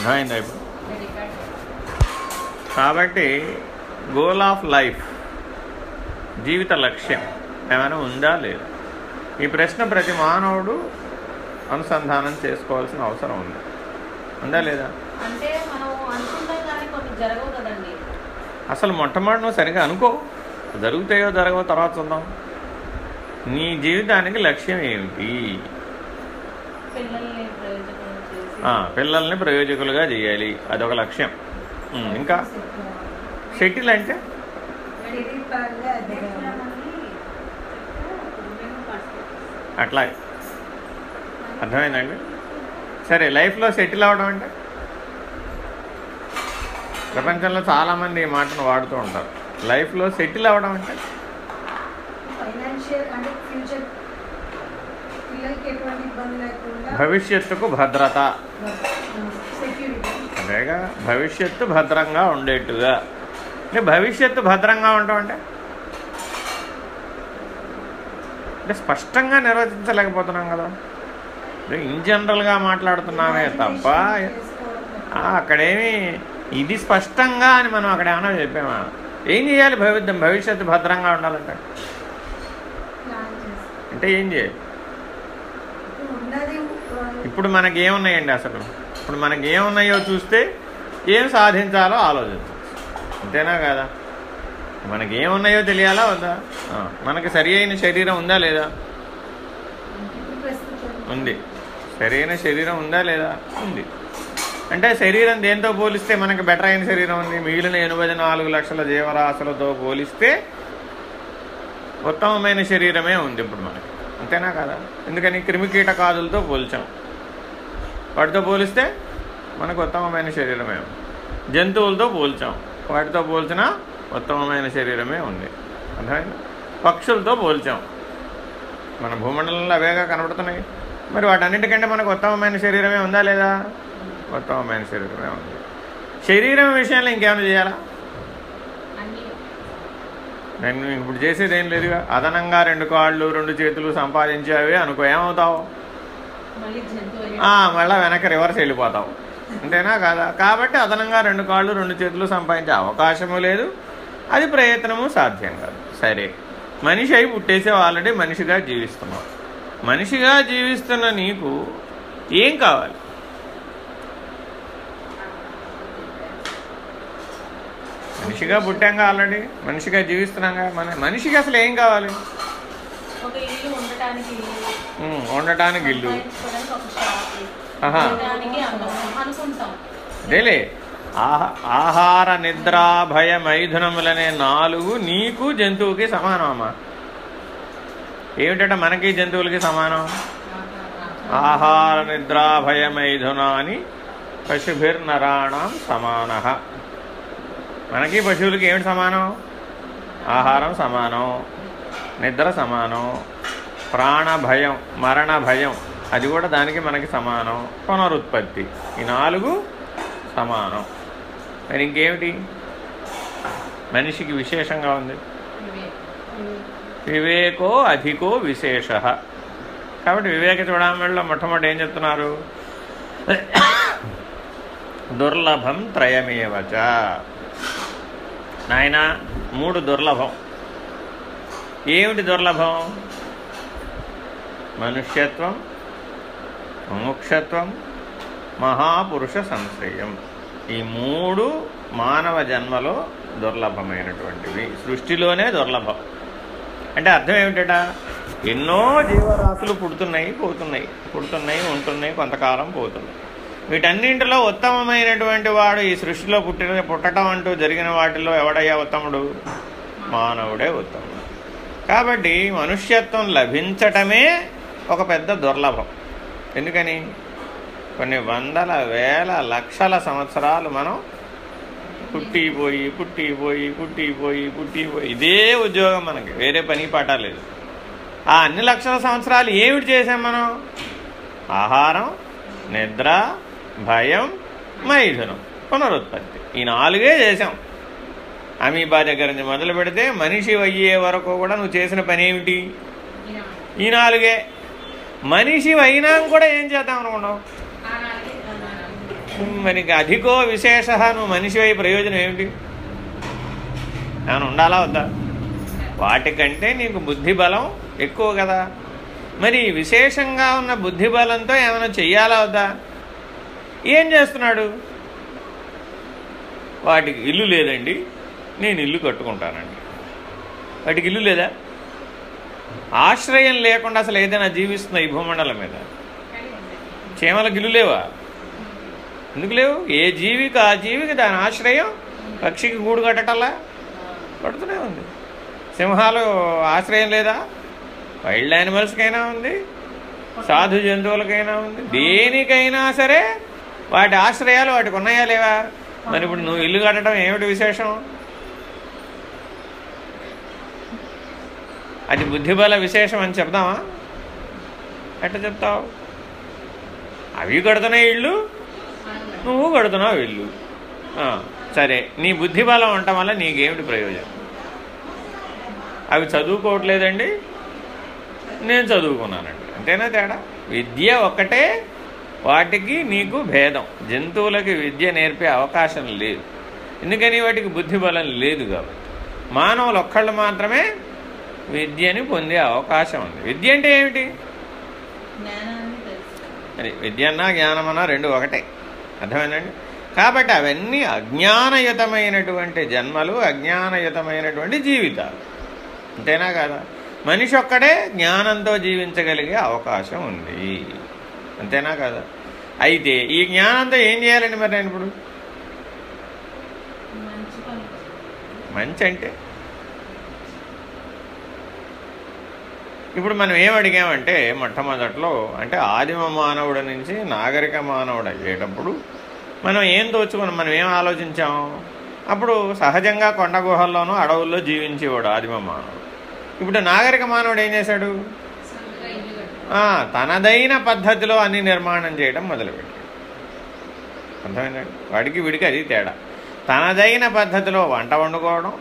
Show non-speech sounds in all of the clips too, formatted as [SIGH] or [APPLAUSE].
అర్థమైందా ఇప్పుడు? కాబట్టి గోల్ ఆఫ్ లైఫ్ జీవిత లక్ష్యం ఏమైనా ఉందా లేదా? ఈ ప్రశ్న ప్రతి మానవుడు అనుసంధానం చేసుకోవాల్సిన అవసరం ఉంది. ఉందా లేదా? అసలు మొట్టమొదటి నువ్వు సరిగా అనుకో. జరుగుతాయో జరగవో తర్వాత చూద్దాం. నీ జీవితానికి లక్ష్యం ఏమిటి? పిల్లల్ని ప్రయోజకులుగా చేయాలి. అదొక లక్ష్యం. ఇంకా? షటిల్ అంటే? అట్లా. అర్థమైందండి? సరే లైఫ్లో సెటిల్ అవడం అంటే? ప్రపంచంలో చాలామంది ఈ మాటను వాడుతూ ఉంటారు. లైఫ్లో సెటిల్ అవ్వడం అంటే? ఫైనాన్షియల్ అంటే ఫ్యూచర్ పిల్లలకి ఎటువంటి ఇబ్బంది లేకుండా భవిష్యత్తుకు భద్రత. అదేగా భవిష్యత్తు భద్రంగా ఉండేట్టుగా. అంటే భవిష్యత్తు భద్రంగా ఉండటం అంటే? అంటే స్పష్టంగా నిర్వచించలేకపోతున్నాం కదా. ఇన్ జనరల్గా మాట్లాడుతున్నామే తప్ప అక్కడేమి ఇది స్పష్టంగా అని మనం అక్కడ ఏమైనా చెప్పామా? ఏం చేయాలి భవిద్యం భవిష్యత్తు భద్రంగా ఉండాలంటే? అంటే ఏం చేయాలి? ఇప్పుడు మనకి ఏమున్నాయండి అసలు? ఇప్పుడు మనకి ఏమున్నాయో చూస్తే ఏం సాధించాలో ఆలోచించవచ్చు అంతేనా కదా? మనకి ఏమున్నాయో తెలియాలా వద్దా? మనకి సరి అయిన శరీరం ఉందా లేదా? ఉంది. సరైన శరీరం ఉందా లేదా? ఉంది. అంటే శరీరం దేంతో పోలిస్తే మనకి బెటర్ అయిన శరీరం ఉంది? మిగిలిన ఎనభై నాలుగు లక్షల జీవరాశులతో పోలిస్తే ఉత్తమమైన శరీరమే ఉంది ఇప్పుడు మనకి. అంతేనా కదా? ఎందుకని క్రిమికీటకాదులతో పోల్చాం. వాటితో పోలిస్తే మనకు ఉత్తమమైన శరీరమే జంతువులతో పోల్చాం. వాటితో పోల్చినా ఉత్తమమైన శరీరమే ఉంది. అర్థమైంది? పక్షులతో పోల్చాం. మన భూమండలంలో అవేగా కనబడుతున్నాయి. మరి వాటన్నిటికంటే మనకు ఉత్తమమైన శరీరమే ఉందా లేదా? ఉత్తమమైన శరీరమే ఉంది. శరీరం విషయంలో ఇంకేమైనా చేయాలా? నేను ఇప్పుడు చేసేది ఏం లేదుగా అదనంగా రెండు కాళ్ళు రెండు చేతులు సంపాదించావే అనుకో ఏమవుతావు? మళ్ళీ వెనక్కి రివర్స్ వెళ్ళిపోతావు. అంతేనా కాదా? కాబట్టి అదనంగా రెండు కాళ్ళు రెండు చేతులు సంపాదించే అవకాశము లేదు. అది ప్రయత్నము సాధ్యం కాదు. సరే. మనిషి అయి పుట్టేసే ఆల్రెడీ మనిషిగా జీవిస్తున్నావు. మనిషిగా జీవిస్తున్న నీకు ఏం కావాలి? మనిషిగా పుట్టాంగా ఆల్రెడీ. మనిషిగా జీవిస్తున్నాంగా. మన మనిషికి అసలు ఏం కావాలి? ఉండటానికి ఇల్లు. అదేలే ఆహ. ఆహార నిద్ర భయ మైథునములనే నాలుగు నీకు జంతువుకి సమానం అమ్మా. ఏమిటంటే మనకి జంతువులకి సమానం? ఆహార నిద్ర భయ మైథున అని పశుభిర్నరాణం సమాన. మనకి పశువులకి ఏమిటి సమానం? ఆహారం సమానం నిద్ర సమానం ప్రాణ భయం మరణ భయం అది కూడా దానికి మనకి సమానం. పునరుత్పత్తి ఈ నాలుగు సమానం. మరి ఇంకేమిటి? మనిషికి విశేషంగా ఉంది. వివేకో అధికో విశేష. కాబట్టి వివేక చూడమల్లో మొట్టమొదటి ఏం చెప్తున్నారు? దుర్లభం త్రయమేవచ నాయన మూడు దుర్లభం. ఏమిటి దుర్లభం? మనుష్యత్వం ముముక్షత్వం మహాపురుష సంశ్రయం ఈ మూడు మానవ జన్మలో దుర్లభమైనటువంటివి. సృష్టిలోనే దుర్లభం. అంటే అర్థం ఏమిటట? ఎన్నో జీవరాశులు పుడుతున్నాయి పోతున్నాయి. పుడుతున్నాయి ఉంటున్నాయి కొంతకాలం పోతున్నాయి. వీటన్నింటిలో ఉత్తమమైనటువంటి వాడు ఈ సృష్టిలో పుట్టిన పుట్టడం అంటూ జరిగిన వాటిలో ఎవడయ్యా ఉత్తముడు? మానవుడే ఉత్తముడు. కాబట్టి మనుష్యత్వం లభించటమే ఒక పెద్ద దుర్లభం. ఎందుకని? కొన్ని వందల వేల లక్షల సంవత్సరాలు మనం పుట్టిపోయి పుట్టిపోయి పుట్టిపోయి పుట్టిపోయి ఇదే ఉద్యోగం మనకి. వేరే పని పాట లేదు. ఆ అన్ని లక్షల సంవత్సరాలు ఏమిటి చేసాం మనం? ఆహారం నిద్ర భయం మైథునం పునరుత్పత్తి. ఈ నాలుగే చేశాం. అమీబా దగ్గర నుంచి మొదలు పెడితే మనిషి అయ్యే వరకు కూడా నువ్వు చేసిన పని ఏమిటి? ఈ నాలుగే. మనిషి అయినా కూడా ఏం చేద్దాం అనుకున్నావు? మనకి మరి అధికో విశేష నువ్వు మనిషి అయ్యే ప్రయోజనం ఏమిటి? ఏమైనా ఉండాలా వద్దా? వాటికంటే నీకు బుద్ధి బలం ఎక్కువ కదా. మరి విశేషంగా ఉన్న బుద్ధి బలంతో ఏమైనా చెయ్యాలా వద్దా? ఏం చేస్తున్నాడు? వాటికి ఇల్లు లేదండి. నేను ఇల్లు కట్టుకుంటానండి. వాటికి ఇల్లు లేదా? ఆశ్రయం లేకుండా అసలు ఏదైనా జీవిస్తున్న ఈ భూమండలం మీద? చీమలకు ఇల్లు లేవా? ఎందుకు లేవు? ఏ జీవికి ఆ జీవికి దాని ఆశ్రయం? పక్షికి గూడు కట్టటల్లా కడుతూనే ఉంది. సింహాలు ఆశ్రయం లేదా? వైల్డ్ యానిమల్స్కైనా ఉంది. సాధు జంతువులకైనా ఉంది. దేనికైనా సరే వాటి ఆశ్రయాలు వాటికి ఉన్నాయా లేవా? మరి ఇప్పుడు నువ్వు ఇల్లు కట్టడం ఏమిటి విశేషం? అది బుద్ధిబల విశేషం అని చెప్దామా? ఎట్లా చెప్తావు? అవి కడుతున్నాయి ఇళ్ళు నువ్వు కడుతున్నావు ఇల్లు సరే నీ బుద్ధిబలం ఉండటం వల్ల నీకేమిటి ప్రయోజనం? అవి చదువుకోవట్లేదండి నేను చదువుకున్నానండి. అంతేనా తేడా? విద్య ఒక్కటే వాటికి నీకు భేదం. జంతువులకి విద్య నేర్పే అవకాశం లేదు. ఎందుకని వాటికి బుద్ధి బలం లేదు కాబట్టి. మానవులు ఒక్కళ్ళు మాత్రమే విద్యని పొందే అవకాశం ఉంది. విద్య అంటే ఏమిటి? అది విద్యన్నా జ్ఞానమన్నా రెండు ఒకటే. అర్థమైందండి? కాబట్టి అవన్నీ అజ్ఞానయుతమైనటువంటి జన్మలు అజ్ఞానయుతమైనటువంటి జీవితాలు. అంతేనా కదా? మనిషి ఒక్కడే జ్ఞానంతో జీవించగలిగే అవకాశం ఉంది. అంతేనా కదా? అయితే ఈ జ్ఞానంతో ఏం చేయాలండి మరి నేను ఇప్పుడు? మంచి అంటే? ఇప్పుడు మనం ఏం అడిగామంటే మొట్టమొదట్లో అంటే ఆదిమ మానవుడి నుంచి నాగరిక మానవుడు అయ్యేటప్పుడు మనం ఏం దోచుకున్నాం మనం ఏం ఆలోచించాం? అప్పుడు సహజంగా కొండ గుహల్లోనూ అడవుల్లో జీవించేవాడు ఆదిమ మానవుడు. ఇప్పుడు నాగరిక మానవుడు ఏం చేశాడు? తనదైన పద్ధతిలో అన్ని నిర్మాణం చేయడం మొదలుపెట్టాడు. అర్థమైందండి వాడికి వీడికి అది తేడా. తనదైన పద్ధతిలో వంట వండుకోవడం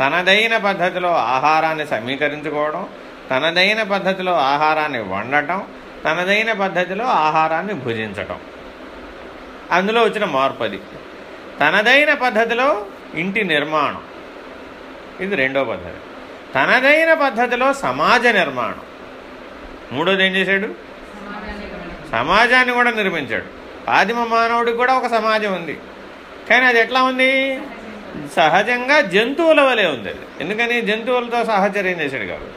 తనదైన పద్ధతిలో ఆహారాన్ని సమీకరించుకోవడం తనదైన పద్ధతిలో ఆహారాన్ని వండటం తనదైన పద్ధతిలో ఆహారాన్ని భుజించటం. అందులో వచ్చిన మార్పు అది. తనదైన పద్ధతిలో ఇంటి నిర్మాణం. ఇది రెండో పద్ధతి. తనదైన పద్ధతిలో సమాజ నిర్మాణం. మూడోది ఏం చేశాడు? సమాజాన్ని కూడా నిర్మించాడు. ఆదిమ మానవుడికి కూడా ఒక సమాజం ఉంది. కానీ అది ఎట్లా ఉంది? సహజంగా జంతువుల వలె ఉంది అది. ఎందుకని? జంతువులతో సహచర్యం చేశాడు కాబట్టి.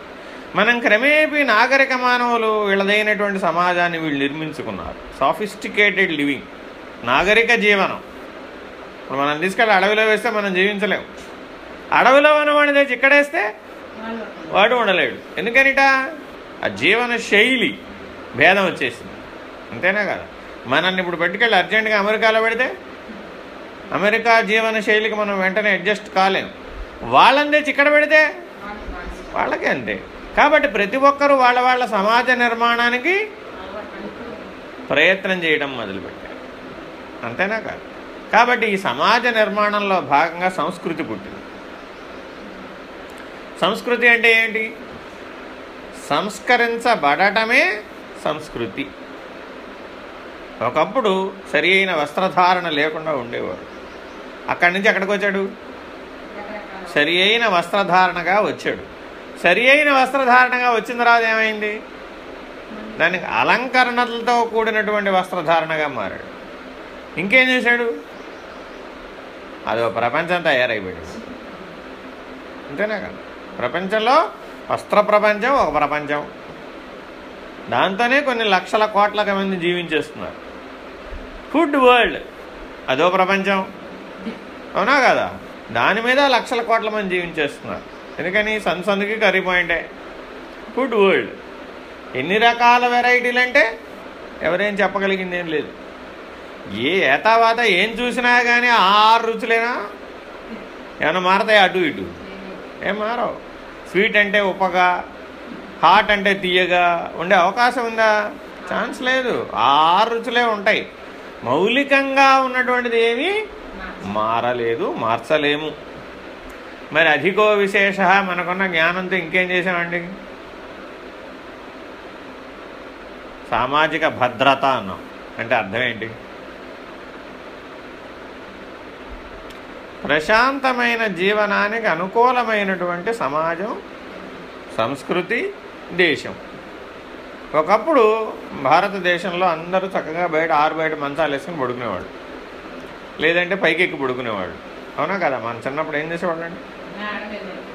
మనం క్రమేపీ నాగరిక మానవులు వీళ్ళదైనటువంటి సమాజాన్ని వీళ్ళు నిర్మించుకున్నారు. సాఫిస్టికేటెడ్ లివింగ్ నాగరిక జీవనం. ఇప్పుడు మనం తీసుకెళ్ళి అడవిలో వేస్తే మనం జీవించలేము అడవిలో ఉన్నవాడిని తెచ్చి ఇక్కడేస్తే వాడు ఉండలేడు. ఎందుకనిట? ఆ జీవన శైలి భేదం వచ్చేసింది. అంతేనా కదా? మనల్ని ఇప్పుడు పెట్టుకెళ్ళి అర్జెంటుగా అమెరికాలో పెడితే అమెరికా జీవన శైలికి మనం వెంటనే అడ్జస్ట్ కాలేము వాళ్ళని తెచ్చి ఇక్కడ పెడితే వాళ్ళకే అంతే. కాబట్టి ప్రతి ఒక్కరూ వాళ్ళ వాళ్ళ సమాజ నిర్మాణానికి ప్రయత్నం చేయడం మొదలుపెట్టారు. అంతేనా కాదు? కాబట్టి ఈ సమాజ నిర్మాణంలో భాగంగా సంస్కృతి పుట్టింది. సంస్కృతి అంటే ఏంటి? సంస్కరించబడటమే సంస్కృతి. ఒకప్పుడు సరి అయిన వస్త్రధారణ లేకుండా ఉండేవాడు అక్కడి నుంచి ఎక్కడికి వచ్చాడు? సరి అయిన వస్త్రధారణగా వచ్చాడు. సరి అయిన వస్త్రధారణగా వచ్చిన తర్వాత ఏమైంది? దానికి అలంకరణలతో కూడినటువంటి వస్త్రధారణగా మారాడు. ఇంకేం చేశాడు? అదో ప్రపంచం తయారైపోయాడు అంతేనా కదా. ప్రపంచంలో వస్త్ర ప్రపంచం ఒక ప్రపంచం. దాంతోనే కొన్ని లక్షల కోట్ల మంది జీవించేస్తున్నారు. ఫుడ్ వరల్డ్ అదో ప్రపంచం. అవునా కదా? దాని మీద లక్షల కోట్ల మంది జీవించేస్తున్నారు. ఎందుకని? సందుకి కర్రీ పాయింటే. Food world. ఎన్ని రకాల వెరైటీలు అంటే ఎవరేం చెప్పగలిగింది ఏం లేదు. ఏ ఏతావాత ఏం చూసినా కానీ ఆరు రుచులేనా? ఏమైనా మారతాయి అటు ఇటు? ఏం మారవు. స్వీట్ అంటే ఉప్పగా హాట్ అంటే తీయగా ఉండే అవకాశం ఉందా? ఛాన్స్ లేదు. ఆ ఆరు రుచులే ఉంటాయి. మౌలికంగా ఉన్నటువంటిది ఏమీ మారలేదు మార్చలేము. మరి అధికో విశేష మనకున్న జ్ఞానంతో ఇంకేం చేసామండి? సామాజిక భద్రత అన్నాం. అంటే అర్థం ఏంటి? ప్రశాంతమైన జీవనానికి అనుకూలమైనటువంటి సమాజం సంస్కృతి దేశం. ఒకప్పుడు భారతదేశంలో అందరూ చక్కగా బయట ఆరు బయట మంచాలు వేసుకుని పడుకునేవాడు లేదంటే పైకి ఎక్కి పడుకునేవాడు అవునా కదా? మన చిన్నప్పుడు ఏం చేసేవాడు అండి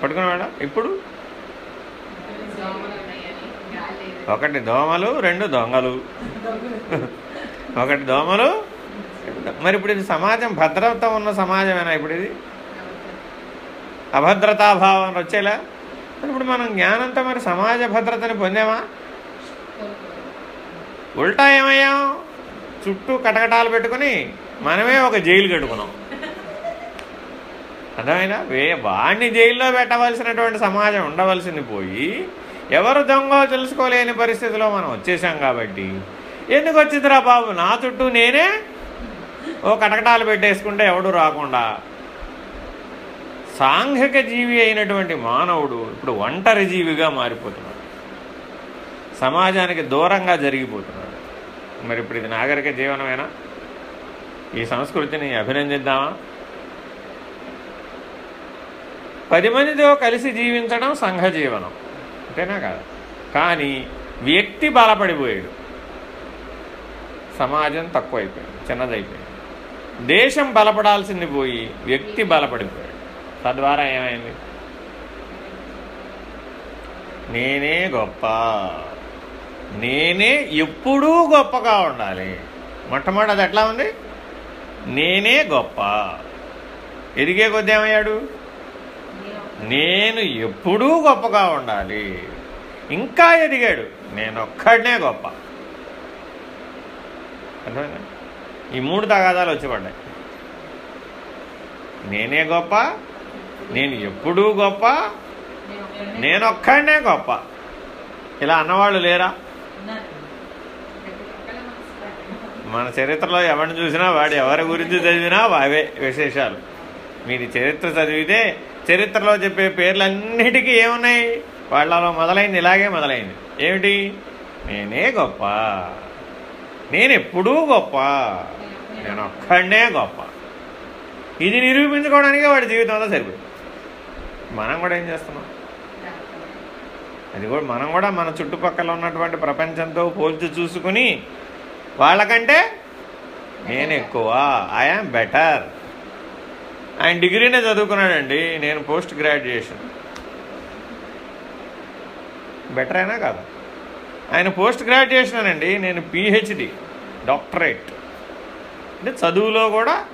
పడుకునేవాడా ఇప్పుడు? ఒకటి దోమలు రెండు దొంగలు. [LAUGHS] ఒకటి దోమలు మరి ఇప్పుడు ఇది సమాజం భద్రత ఉన్న సమాజమేనా ఇప్పుడు ఇది అభద్రతాభావం వచ్చేలా? మరి ఇప్పుడు మనం జ్ఞానంతో మరి సమాజ భద్రతని పొందామా? ఉల్టా ఏమయ్యాం? చుట్టూ కటకటాలు పెట్టుకుని మనమే ఒక జైలు కట్టుకున్నాం. అర్థమైనా వే వాణ్ణి జైల్లో పెట్టవలసినటువంటి సమాజం ఉండవలసింది పోయి ఎవరు దొంగ తెలుసుకోలేని పరిస్థితిలో మనం వచ్చేసాం కాబట్టి. ఎందుకు వచ్చిందిరా బాబు? నా చుట్టూ నేనే ఓ కటకటాలు పెట్టేసుకుంటే ఎవడు రాకుండా? సాంఘిక జీవి అయినటువంటి మానవుడు ఇప్పుడు ఒంటరి జీవిగా మారిపోతున్నాడు. సమాజానికి దూరంగా జరిగిపోతున్నాడు. మరి ఇప్పుడు ఇది నాగరిక జీవనమేనా? ఈ సంస్కృతిని అభినందిద్దామా? పది మందితో కలిసి జీవించడం సంఘ జీవనం. అంతేనా కాదు? కానీ వ్యక్తి బలపడిపోయాడు. సమాజం తక్కువైపోయింది చిన్నదైపోయింది. దేశం బలపడాల్సింది పోయి వ్యక్తి బలపడిపోయాడు. తద్వారా ఏమైంది? నేనే గొప్ప. నేనే ఎప్పుడూ గొప్పగా ఉండాలి. మొట్టమొదటి అది ఎట్లా ఉంది? నేనే గొప్ప. ఎదిగే కొద్ది ఏమయ్యాడు? నేను ఎప్పుడూ గొప్పగా ఉండాలి. ఇంకా ఎదిగాడు. నేనొక్కడనే గొప్ప. అర్థమైందా? ఈ మూడు తగాదాలు వచ్చిపడ్డాయి నేనే గొప్ప నేను ఎప్పుడూ గొప్ప నేనొక్కడనే గొప్ప. ఇలా అన్నవాళ్ళు లేరా? మన చరిత్రలో ఎవరిని చూసినా వాడు ఎవరి గురించి చదివినా అవే విశేషాలు. మీరు చరిత్ర చదివితే చరిత్రలో చెప్పే పేర్లన్నిటికీ ఏమున్నాయి? వాళ్ళలో మొదలైంది ఇలాగే మొదలైంది. ఏమిటి? నేనే గొప్ప. నేను ఎప్పుడూ గొప్ప. నేను ఒక్కడే గొప్ప. ఇది నిరూపించుకోవడానికే వాడి జీవితం అంతా సరిపోయింది. మనం కూడా ఏం చేస్తున్నాం? అది కూడా మనం కూడా మన చుట్టుపక్కల ఉన్నటువంటి ప్రపంచంతో పోల్చి చూసుకుని వాళ్ళకంటే నేను ఎక్కువ. ఐఆమ్ బెటర్ ఆయన డిగ్రీనే చదువుకున్నాడండి. నేను పోస్ట్ గ్రాడ్యుయేషన్. బెటర్ అయినా కాదు. ఆయన పోస్ట్ గ్రాడ్యుయేషన్ అండి నేను పిహెచ్డి డాక్టరేట్. అంటే చదువులో కూడా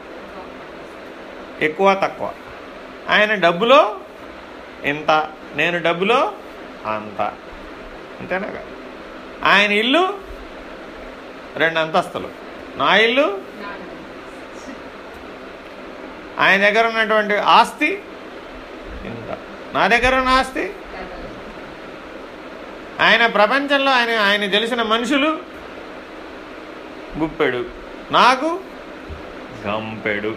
ఎక్కువ తక్కువ. ఆయన డబ్బులో ఇంత నేను డబ్బులో అంత. అంతేనా కాదు. ఆయన ఇల్లు రెండు అంతస్తులు. నా ఇల్లు ఆయన దగ్గర ఉన్నటువంటి ఆస్తి ఇంత. నా దగ్గర ఉన్న ఆస్తి? ఆయన ప్రపంచంలో ఆయన ఆయన తెలిసిన మనుషులు గుప్పెడు. నాకు? గంపెడు.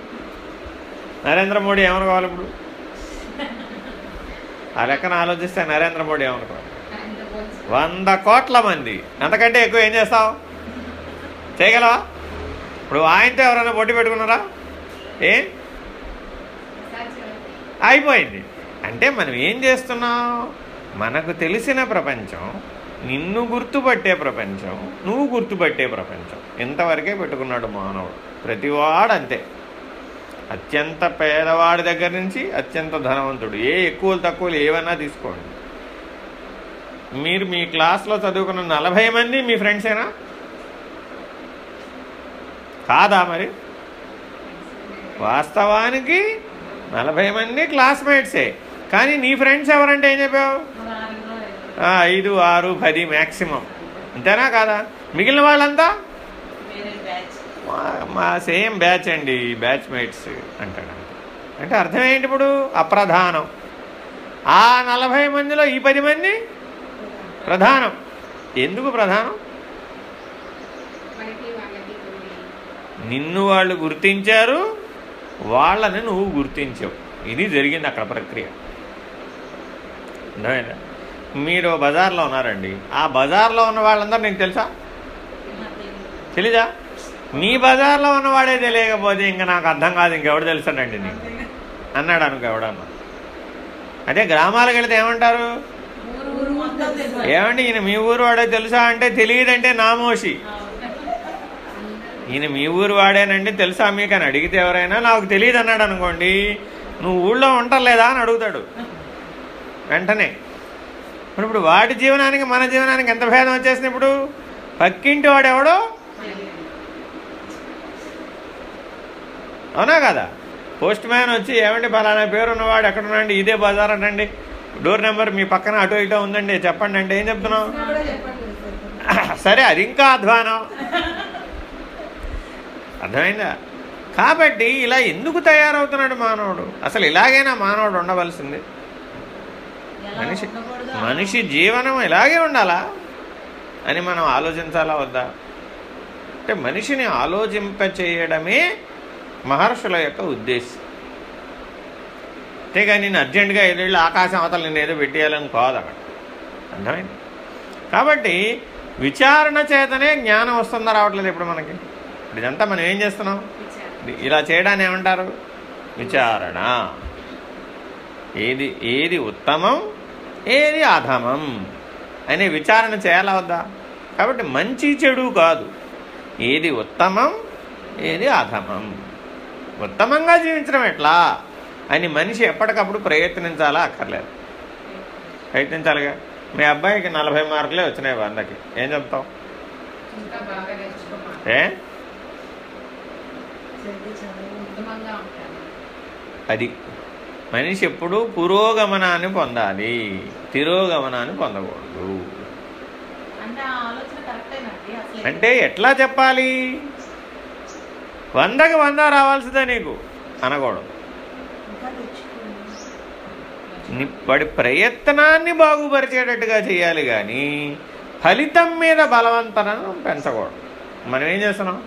నరేంద్ర మోడీ ఏమనుకోవాలి ఇప్పుడు? [LAUGHS] ఆ లెక్కన ఆలోచిస్తే నరేంద్ర మోడీ ఏమనుకోవాలి? వంద కోట్ల మంది. అంతకంటే ఎక్కువ ఏం చేస్తావు? చేయగలవా? ఇప్పుడు ఆయనతో ఎవరైనా పోటీ పెట్టుకున్నారా? ఏ? అయిపోయింది. అంటే మనం ఏం చేస్తున్నాం? మనకు తెలిసిన ప్రపంచం నిన్ను గుర్తుపట్టే ప్రపంచం నువ్వు గుర్తుపట్టే ప్రపంచం. ఇంతవరకే పెట్టుకున్నాడు మానవుడు? ప్రతివాడు అంతే అత్యంత పేదవాడి దగ్గర నుంచి అత్యంత ధనవంతుడు. ఏ ఎక్కువలు తక్కువలు ఏవన్నా తీసుకోండి. మీరు మీ క్లాస్లో చదువుకున్న నలభై మంది మీ ఫ్రెండ్సేనా? కాదా మరి? వాస్తవానికి నలభై మంది క్లాస్మేట్సే. కానీ నీ ఫ్రెండ్స్ ఎవరంటే ఏం చెప్పావు? ఐదు ఆరు పది మ్యాక్సిమం అంతేనా కాదా? మిగిలిన వాళ్ళంతా? మా- సేమ్ బ్యాచ్ అండి బ్యాచ్ మేట్స్ అంటాడు అంటే అర్థం ఏంటి ఇప్పుడు? అప్రధానం. ఆ నలభై మందిలో ఈ పది మంది? ప్రధానం. ఎందుకు ప్రధానం? నిన్ను వాళ్ళు గుర్తించారు వాళ్ళని నువ్వు గుర్తించావు. ఇది జరిగింది అక్కడ ప్రక్రియ. అర్థమైందా? మీరు బజార్లో ఉన్నారండి. ఆ బజార్లో ఉన్న వాళ్ళందరూ నీకు తెలుసా? తెలీదా? నీ బజార్లో ఉన్నవాడే తెలియకపోతే ఇంకా నాకు అర్థం కాదు ఇంకెవడు తెలుసానండి నీకు? అన్నాడు అనుకో ఎవడన్నా. అదే గ్రామాలకు వెళితే ఏమంటారు? ఏమండి ఈయన మీ ఊరు వాడే తెలుసా అంటే తెలియదంటే నామోషి ఈయన మీ ఊరు వాడేనండి తెలుసా మీకు అని అడిగితే ఎవరైనా నాకు తెలియదు అన్నాడు అనుకోండి నువ్వు ఊళ్ళో ఉంటలేదా అని అడుగుతాడు. వెంటనే. ఇప్పుడు వాడి జీవనానికి మన జీవనానికి ఎంత భేదం వచ్చేసింది ఇప్పుడు? పక్కింటి వాడెవడో? అవునా కదా? పోస్ట్ మ్యాన్ వచ్చి ఏమండి ఫలానా పేరు ఉన్నవాడు ఎక్కడ ఉన్నాండి ఇదే బజార్ అనండి. డోర్ నెంబర్ మీ పక్కన అటో ఇటో ఉందండి. చెప్పండి అంటే ఏం చెప్పట్లేదు [LAUGHS] సార్ అది ఇంకా అధ్వానం. అర్థమైందా? కాబట్టి ఇలా ఎందుకు తయారవుతున్నాడు మానవుడు? అసలు ఇలాగైనా మానవుడు ఉండవలసింది. మనిషి మనిషి జీవనం ఇలాగే ఉండాలా అని మనం ఆలోచించాలా వద్దా? అంటే మనిషిని ఆలోచింప చేయడమే మహర్షుల యొక్క ఉద్దేశం. అంతేగాని నేను అర్జెంటుగా ఎదుళ్ళు ఆకాశం అవతల నేను ఏదో పెట్టేయాలని కాదు అక్కడ. అర్థమైంది? కాబట్టి విచారణ చేతనే జ్ఞానం వస్తుందా రావట్లేదు ఇప్పుడు మనకి? ఇప్పుడు ఇదంతా మనం ఏం చేస్తున్నాం? ఇలా చేయడాన్ని ఏమంటారు? విచారణ. ఏది ఏది ఉత్తమం ఏది అధమం అనే విచారణ చేయాలా వద్దా? కాబట్టి మంచి చెడు కాదు. ఏది ఉత్తమం ఏది అధమం ఉత్తమంగా జీవించడం ఎట్లా? అని మనిషి ఎప్పటికప్పుడు ప్రయత్నించాలా అక్కర్లేదు. ప్రయత్నించాలిగా? మీ అబ్బాయికి నలభై మార్కులే వచ్చినాయి వందకి. ఏం చెప్తావు? ఏ? అది. మనిషి ఎప్పుడూ పురోగమనాన్ని పొందాలి. తిరోగమనాన్ని పొందకూడదు. అంటే ఎట్లా చెప్పాలి? వందకి వంద రావాల్సిందే నీకు. అనకూడదు. వాడి ప్రయత్నాన్ని బాగుపరిచేటట్టుగా చేయాలి కానీ ఫలితం మీద బలవంతనను పెంచకూడదు. మనం ఏం చేస్తున్నాం?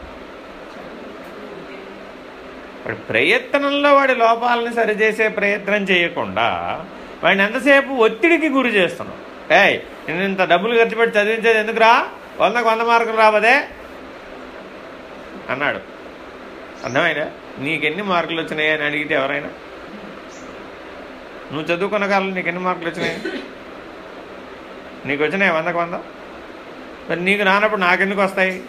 వాడి ప్రయత్నంలో వాడి లోపాలని సరిచేసే ప్రయత్నం చేయకుండా వాడిని ఎంతసేపు ఒత్తిడికి గురి చేస్తున్నాం ఏయ్ నేను ఇంత డబ్బులు ఖర్చు పెట్టి చదివించేది ఎందుకురా? వందకు వంద మార్కులు రావదే? అన్నాడు. అర్థమైనా నీకెన్ని మార్కులు వచ్చినాయి అని అడిగితే ఎవరైనా? నువ్వు చదువుకున్న కాలంలో నీకు ఎన్ని మార్కులు వచ్చినాయి? నీకు వచ్చినాయి? వందకు వంద? మరి నీకు రానప్పుడు నాకెందుకు వస్తాయి?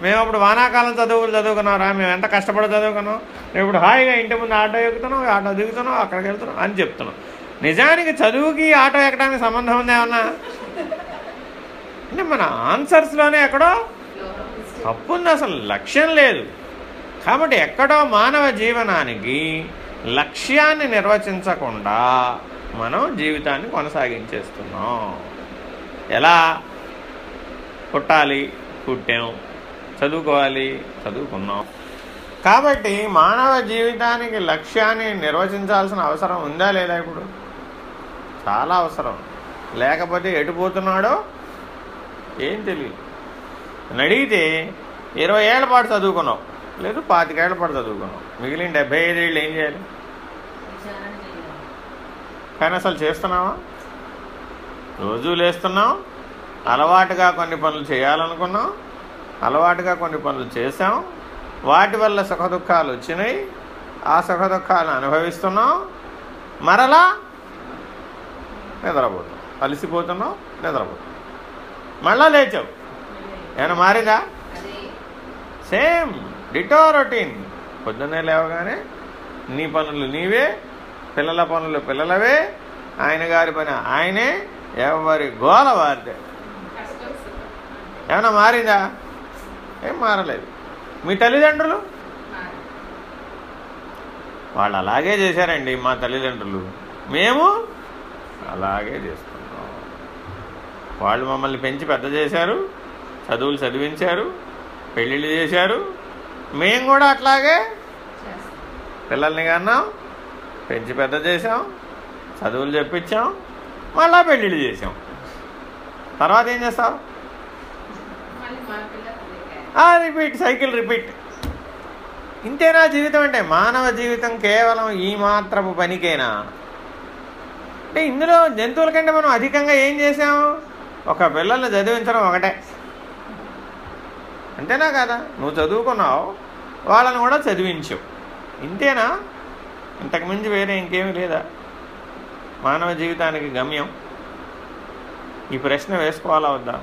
మేము అప్పుడు వానాకాలం చదువులు చదువుకున్నాం రా మేము ఎంత కష్టపడి చదువుకున్నాం? మేము ఇప్పుడు హాయిగా ఇంటి ముందు ఆటో ఎక్కుతున్నాం ఆటో దిగుతున్నాం అక్కడికి వెళ్తున్నాం అని చెప్తున్నాం. నిజానికి చదువుకి ఆటో ఎక్కడానికి సంబంధం ఉంది ఏమన్నా? అంటే మన ఆన్సర్స్లోనే ఎక్కడో తప్పుంది అసలు లక్ష్యం లేదు. కాబట్టి ఎక్కడో మానవ జీవనానికి లక్ష్యాన్ని నిర్వచించకుండా మనం జీవితాన్ని కొనసాగించేస్తున్నాం. ఎలా? పుట్టాలి పుట్టాం. చదువుకోవాలి చదువుకున్నాం. కాబట్టి మానవ జీవితానికి లక్ష్యాన్ని నిర్వచించాల్సిన అవసరం ఉందా లేదా ఇప్పుడు? చాలా అవసరం. లేకపోతే ఎటు పోతున్నాడో ఏం తెలియదు అని అడిగితే ఇరవై ఏళ్ళ పాటు చదువుకున్నావు లేదు పాతికేళ్ళ పాటు చదువుకున్నావు మిగిలిన డెబ్బై ఐదేళ్ళు ఏం చేయాలి చేయాలి? కానీ అసలు చేస్తున్నావా? రోజు లేస్తున్నాం అలవాటుగా కొన్ని పనులు చేయాలనుకున్నాం అలవాటుగా కొన్ని పనులు చేసాం వాటి వల్ల సుఖదుఖాలు వచ్చినాయి. ఆ సుఖదుఖాలను అనుభవిస్తున్నాం. మరలా నిద్రపోతాం. అలసిపోతున్నాం నిద్రపోతాం. మళ్ళా లేచావు. ఏమైనా మారిందా? సేమ్. Ditto routine. పొద్దున్నే లేవగానే నీ పనులు నీవే పిల్లల పనులు పిల్లలవే ఆయన గారి పని ఆయనే ఎవరి గోల వారిదే. ఏమైనా మారిందా? ఏం మారలేదు. మీ తల్లిదండ్రులు? వాళ్ళు అలాగే చేశారండి మా తల్లిదండ్రులు. మేము అలాగే చేస్తున్నాం. వాళ్ళు మమ్మల్ని పెంచి పెద్ద చేశారు చదువులు చదివించారు పెళ్ళిళ్ళు చేశారు. మేము కూడా అట్లాగే పిల్లల్ని కన్నాం పెంచి పెద్ద చేసాం చదువులు చెప్పించాం మళ్ళా పెళ్ళిళ్ళు చేసాం తర్వాత ఏం చేస్తావు మళ్ళీ మా పిల్లలు అదే ఆ రిపీట్ సైకిల్ రిపీట్ ఇంతేనా జీవితం అంటే? మానవ జీవితం కేవలం ఈ మాత్రపు పనికేనా? అంటే ఇందులో జంతువుల కంటే మనం అధికంగా ఏం చేసాము ఒక పిల్లల్ని చదివించడం ఒకటే. అంతేనా కదా? నువ్వు చదువుకున్నావు వాళ్ళని కూడా చదివించు. ఇంతేనా? ఇంతకుమించి వేరే ఇంకేమీ లేదా? మానవ జీవితానికి గమ్యం. ఈ ప్రశ్న వేసుకోవాలా వద్దా?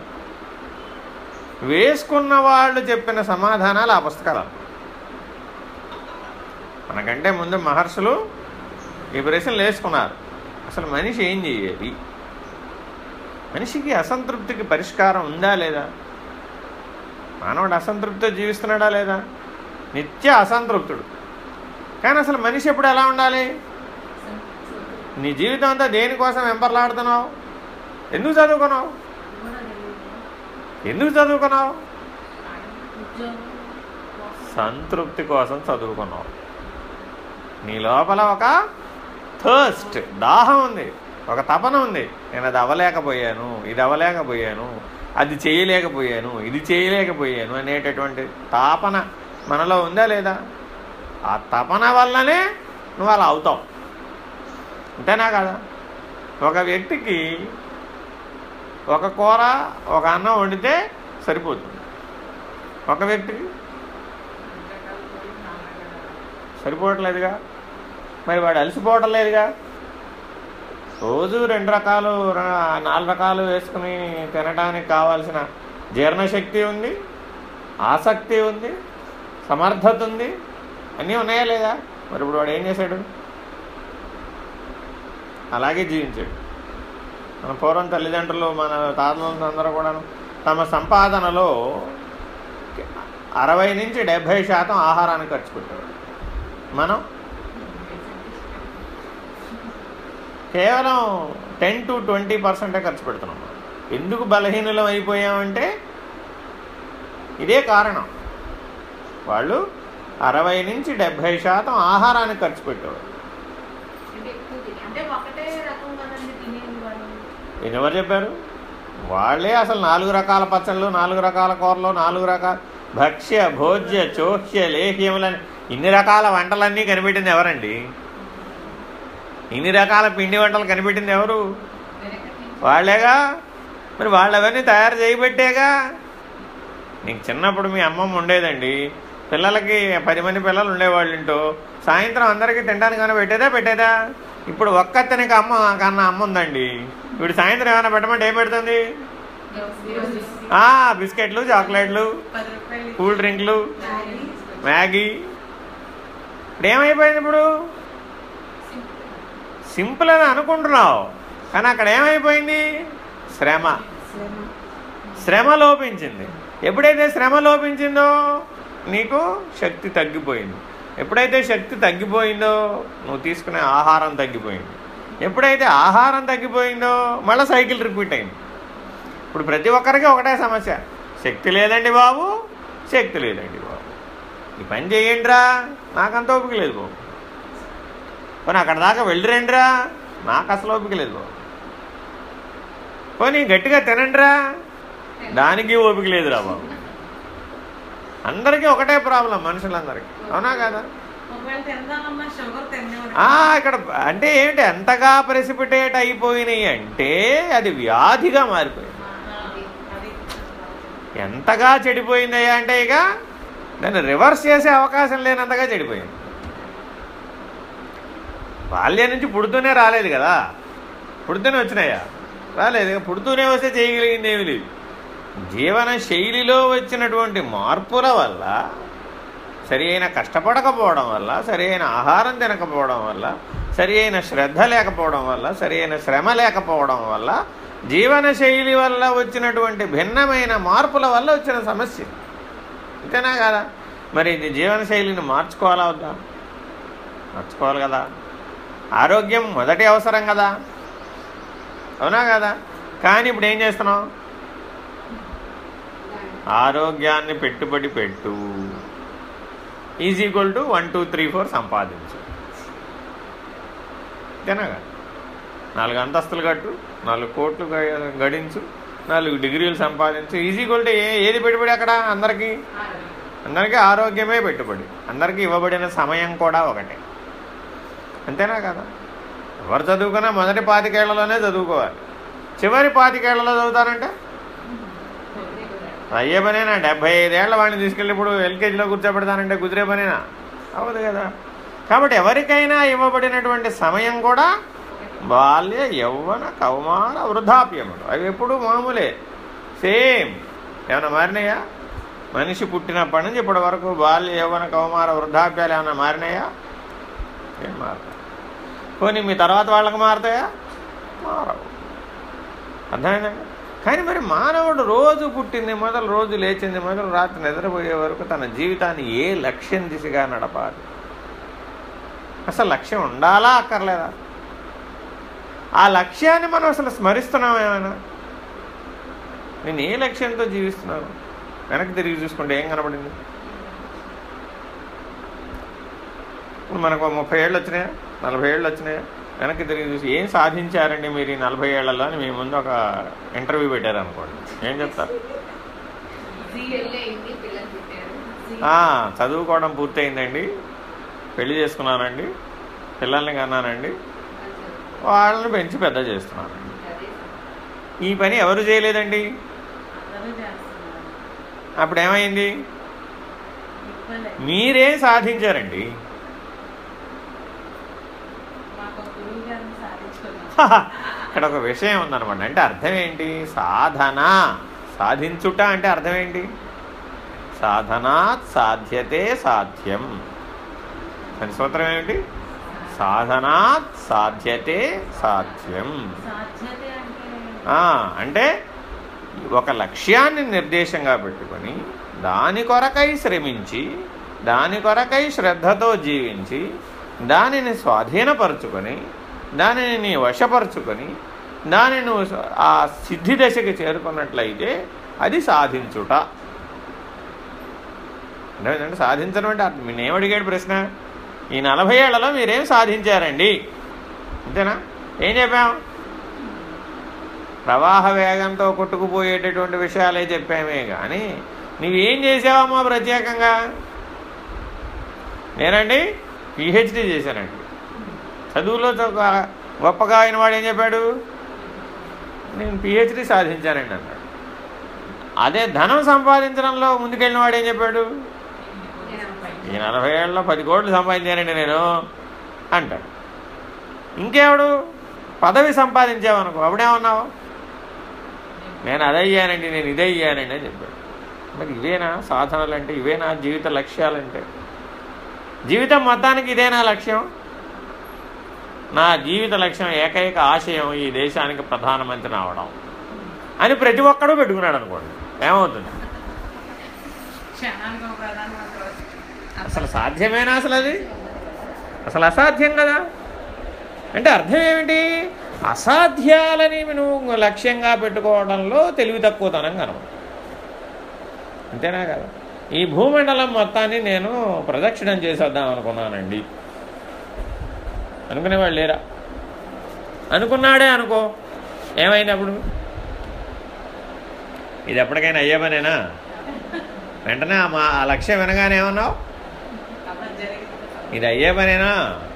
వేసుకున్న వాళ్ళు చెప్పిన సమాధానాలు ఆ పుస్తకాలు. మనకంటే ముందు మహర్షులు ఈ ప్రశ్నలు వేసుకున్నారు. అసలు మనిషి ఏం చేయాలి మనిషికి అసంతృప్తికి పరిష్కారం ఉందా లేదా? మానవుడు అసంతృప్తితో జీవిస్తున్నాడా లేదా? నిత్య అసంతృప్తుడు. కానీ అసలు మనిషి ఎప్పుడు ఎలా ఉండాలి? నీ జీవితం అంతా దేనికోసం వెంపర్లాడుతున్నావు? ఎందుకు చదువుకున్నావు? ఎందుకు చదువుకున్నావు? సంతృప్తి కోసం చదువుకున్నావు. నీ లోపల ఒక థర్స్ట్ దాహం ఉంది ఒక తపన ఉంది. నేను అది అవ్వలేకపోయాను ఇది అవ్వలేకపోయాను అది చేయలేకపోయాను ఇది చేయలేకపోయాను అనేటటువంటి తాపన మనలో ఉందా లేదా? ఆ తపన వల్లనే నువ్వు అలా అవుతావు. అంతేనా కదా? ఒక వ్యక్తికి ఒక కూర ఒక అన్నం వండితే సరిపోతుంది. ఒక వ్యక్తికి సరిపోవట్లేదుగా. మరి వాడు అలసిపోవటం లేదుగా. రోజు రెండు రకాలు నాలుగు రకాలు వేసుకుని తినడానికి కావాల్సిన జీర్ణశక్తి ఉంది ఆసక్తి ఉంది సమర్థత ఉంది అన్నీ ఉన్నాయా లేదా? మరి ఇప్పుడు వాడు ఏం చేశాడు? అలాగే జీవించాడు. మన పూర్వం తల్లిదండ్రులు మన తాతలు అందరూ కూడాను తమ సంపాదనలో అరవై నుంచి డెబ్భై శాతం ఆహారానికి ఖర్చు పెట్టేవాడు మనం? కేవలం టెన్ టు ట్వంటీ పర్సెంటే ఖర్చు పెడుతున్నాం. మనం. ఎందుకు బలహీనులం అయిపోయామంటే ఇదే కారణం. వాళ్ళు అరవై నుంచి డెబ్భై శాతం ఆహారానికి ఖర్చు పెట్టేవారు అంటే ఎక్కువ తిని అంటే ఒకటే రకం కదండి తినేది వాళ్ళు ఇది ఎవరు చెప్పారు? వాళ్ళే అసలు నాలుగు రకాల పచ్చళ్ళు నాలుగు రకాల కూరలు నాలుగు రకాల భక్ష్య భోజ్య చోక్ష్య లేహ్యములని ఇన్ని రకాల వంటలన్నీ కనిపెట్టింది ఎవరండి? ఇన్ని రకాల పిండి వంటలు కనిపెట్టింది ఎవరు? వాళ్ళేగా? మరి వాళ్ళు అవన్నీ తయారు చేయబెట్టేగా? నీకు చిన్నప్పుడు మీ అమ్మమ్మ ఉండేదండి. పిల్లలకి పది మంది పిల్లలు ఉండేవాళ్ళు ఇంటో సాయంత్రం అందరికీ తినడానికి ఏమైనా పెట్టేదా పెట్టేదా? ఇప్పుడు ఒక్కతనికి అమ్మ కన్నా అమ్మ ఉందండి. ఇప్పుడు సాయంత్రం ఏమైనా పెట్టమంటే ఏం పెడుతుంది? బిస్కెట్లు చాక్లెట్లు కూల్ డ్రింక్లు మ్యాగీ, ఇప్పుడు ఏమైపోయింది ఇప్పుడు? సింపుల్ అని అనుకుంటున్నావు. కానీ అక్కడ ఏమైపోయింది? శ్రమ. శ్రమ లోపించింది. ఎప్పుడైతే శ్రమ లోపించిందో నీకు శక్తి తగ్గిపోయింది. ఎప్పుడైతే శక్తి తగ్గిపోయిందో నువ్వు తీసుకునే ఆహారం తగ్గిపోయింది. ఎప్పుడైతే ఆహారం తగ్గిపోయిందో మళ్ళీ సైకిల్ రిపీట్ అయింది. ఇప్పుడు ప్రతి ఒక్కరికి ఒకటే సమస్య. శక్తి లేదండి బాబు శక్తి లేదండి బాబు. ఈ పని చేయండిరా నాకంత ఓపిక లేదు బాబు. పోనీ అక్కడ దాకా వెళ్ళిరండిరా నాకు అసలు ఓపిక లేదు బాబు. పోనీ గట్టిగా తినండిరా దానికి ఓపిక లేదురా బాబు. అందరికీ ఒకటే ప్రాబ్లం మనుషులందరికీ. అవునా కదా? ఇక్కడ అంటే ఏంటి ఎంతగా ప్రెసిపిటేట్ అయిపోయినాయి అంటే అది వ్యాధిగా మారిపోయింది. ఎంతగా చెడిపోయిందయ్యా అంటే ఇక దాన్ని రివర్స్ చేసే అవకాశం లేనంతగా చెడిపోయింది. బాల్యం నుంచి పుడుతూనే రాలేదు కదా. పుడుతూనే వచ్చినాయా? రాలేదు. పుడుతూనే వస్తే చేయగలిగింది ఏమీ లేదు. జీవన శైలిలో వచ్చినటువంటి మార్పుల వల్ల సరి అయిన కష్టపడకపోవడం వల్ల సరి అయిన ఆహారం తినకపోవడం వల్ల సరి అయిన శ్రద్ధ లేకపోవడం వల్ల సరి అయిన శ్రమ లేకపోవడం వల్ల జీవన శైలి వల్ల వచ్చినటువంటి భిన్నమైన మార్పుల వల్ల వచ్చిన సమస్య. అంతేనా కదా? మరి ఇది జీవన శైలిని మార్చుకోవాలా వద్దా? మార్చుకోవాలి కదా. ఆరోగ్యం మొదటి అవసరం కదా. అవునా కదా? కానీ ఇప్పుడు ఏం చేస్తున్నాం ఆరోగ్యాన్ని పెట్టుబడి పెట్టు. Is equal to one two three four సంపాదించు. అంతేనా నాలుగు అంతస్తులు కట్టు నాలుగు కోట్లు గ- గడించు నాలుగు డిగ్రీలు సంపాదించు. ఈజీ ఈక్వల్ టు ఏ ఏది పెట్టుబడి అక్కడ అందరికీ? అందరికీ ఆరోగ్యమే పెట్టుబడి. అందరికీ ఇవ్వబడిన సమయం కూడా ఒకటే. అంతేనా కదా? ఎవరు చదువుకున్నా మొదటి పాతికేళ్ళలోనే చదువుకోవాలి. చివరి పాతికేళ్ళలో చదువుతారంటే? అయ్యే పనేనా డెబ్బై ఐదేళ్ళ వాడిని తీసుకెళ్ళి ఇప్పుడు ఎల్కేజీలో కూర్చోబెడతానంటే కుదిరే పనేనా అవ్వదు కదా. కాబట్టి ఎవరికైనా ఇవ్వబడినటువంటి సమయం కూడా బాల్య యౌవన కౌమార వృద్ధాప్యములు. అవి ఎప్పుడు మామూలే. సేమ్. ఏమైనా మారినాయా? మనిషి పుట్టినప్పటి నుంచి ఇప్పటి వరకు బాల్య యౌవన కౌమార వృద్ధాప్యాలు ఏమైనా మారినాయా? ఏం మారుతాయి. పోనీ మీ తర్వాత వాళ్ళకి మారుతాయా? మారవు. అర్థమైందండి కానీ మరి మానవుడు రోజు పుట్టింది మొదలు రోజు లేచింది మొదలు రాత్రి నిద్రపోయే వరకు తన జీవితాన్ని ఏ లక్ష్యం దిశగా నడపాలి? అసలు లక్ష్యం ఉండాలా అక్కర్లేదా? ఆ లక్ష్యాన్ని మనం అసలు స్మరిస్తున్నామేమైనా నేను ఏ లక్ష్యంతో జీవిస్తున్నాను? వెనక్కి తిరిగి చూసుకుంటే ఏం కనపడింది ఇప్పుడు మనకు ముప్పై ఏళ్ళు వచ్చినాయా? నలభై ఏళ్ళు వచ్చినాయా? వెనక్కి తిరిగి చూసి ఏం సాధించారండి మీరు ఈ నలభై ఏళ్ళలో? అని మీ ముందు ఒక ఇంటర్వ్యూ పెట్టారు అనుకోండి ఏం చెప్తారు? చదువుకోవడం పూర్తయిందండి. పెళ్ళి చేసుకున్నానండి. పిల్లల్ని కన్నానండి. వాళ్ళని పెంచి పెద్ద చేస్తున్నానండి. ఈ పని ఎవరు చేయలేదండి? అప్పుడు ఏమైంది మీరేం సాధించారండి మాకు ఒక గురువు గారిని సాధించుకున్నాం ఇక్కడ ఒక విషయం ఉందన్నమాట. అంటే అర్థం ఏంటి? సాధన. సాధించుట అంటే అర్థం ఏంటి? సాధనాత్ సాధ్యతే సాధ్యం. దాని సూత్రం ఏమిటి? సాధనాత్ సాధ్యతే సాధ్యం. అంటే ఒక లక్ష్యాన్ని నిర్దేశంగా పెట్టుకొని దాని కొరకై శ్రమించి దాని కొరకై శ్రద్ధతో జీవించి దానిని స్వాధీనపరుచుకొని దానిని నీ వశపరుచుకొని దాని నువ్వు ఆ సిద్ధి దశకి చేరుకున్నట్లయితే అది సాధించుట. అంటే సాధించడం అంటే అర్థం. నేను ప్రశ్న. ఈ నలభై ఏళ్ళలో మీరేం సాధించారండి? అంతేనా? ఏం చెప్పాం? ప్రవాహ వేగంతో కొట్టుకుపోయేటటువంటి విషయాలే చెప్పామే కానీ నువ్వేం చేసావమ్మా ప్రత్యేకంగా? నేనండి పిహెచ్డి చేశానండి. చదువులో గొప్పగా అయిన వాడు ఏం చెప్పాడు? నేను పిహెచ్డి సాధించానండి అన్నాడు. అదే ధనం సంపాదించడంలో ముందుకెళ్ళిన వాడు ఏం చెప్పాడు? ఈ నలభై ఏళ్ళలో పది కోట్లు సంపాదించానండి నేను అంటాడు. ఇంకేవాడు? పదవి సంపాదించావనుకో అప్పుడేమన్నావు? నేను అదయ్యానండి నేను ఇదయ్యానండి అని చెప్పాడు. మరి ఇవేనా సాధనలు అంటే ఇవేనా జీవిత లక్ష్యాలంటే? జీవితం మొత్తానికి ఇదేనా లక్ష్యం? నా జీవిత లక్ష్యం ఏకైక ఆశయం ఈ దేశానికి ప్రధానమంత్రి అవడం అని ప్రతి ఒక్కడూ పెట్టుకున్నాడు అనుకోండి ఏమవుతుంది అసలు సాధ్యమేనా అసలు అది? అసలు అసాధ్యం కదా? అంటే అర్థం ఏమిటి? అసాధ్యాలని నువ్వు లక్ష్యంగా పెట్టుకోవడంలో తెలివి తక్కువతనం కనబడు అంతేనా కదా? ఈ భూమండలం మొత్తాన్ని నేను ప్రదక్షిణం చేసేద్దాం అనుకున్నానండి. అనుకునేవాళ్ళు లేరా? అనుకున్నాడే అనుకో. ఏమైంది అప్పుడు ఇది ఎప్పటికైనా అయ్యే పనేనా వెంటనే ఆ మా ఆ లక్ష్యం వినగానే ఏమన్నావు? ఇది అయ్యే పనేనా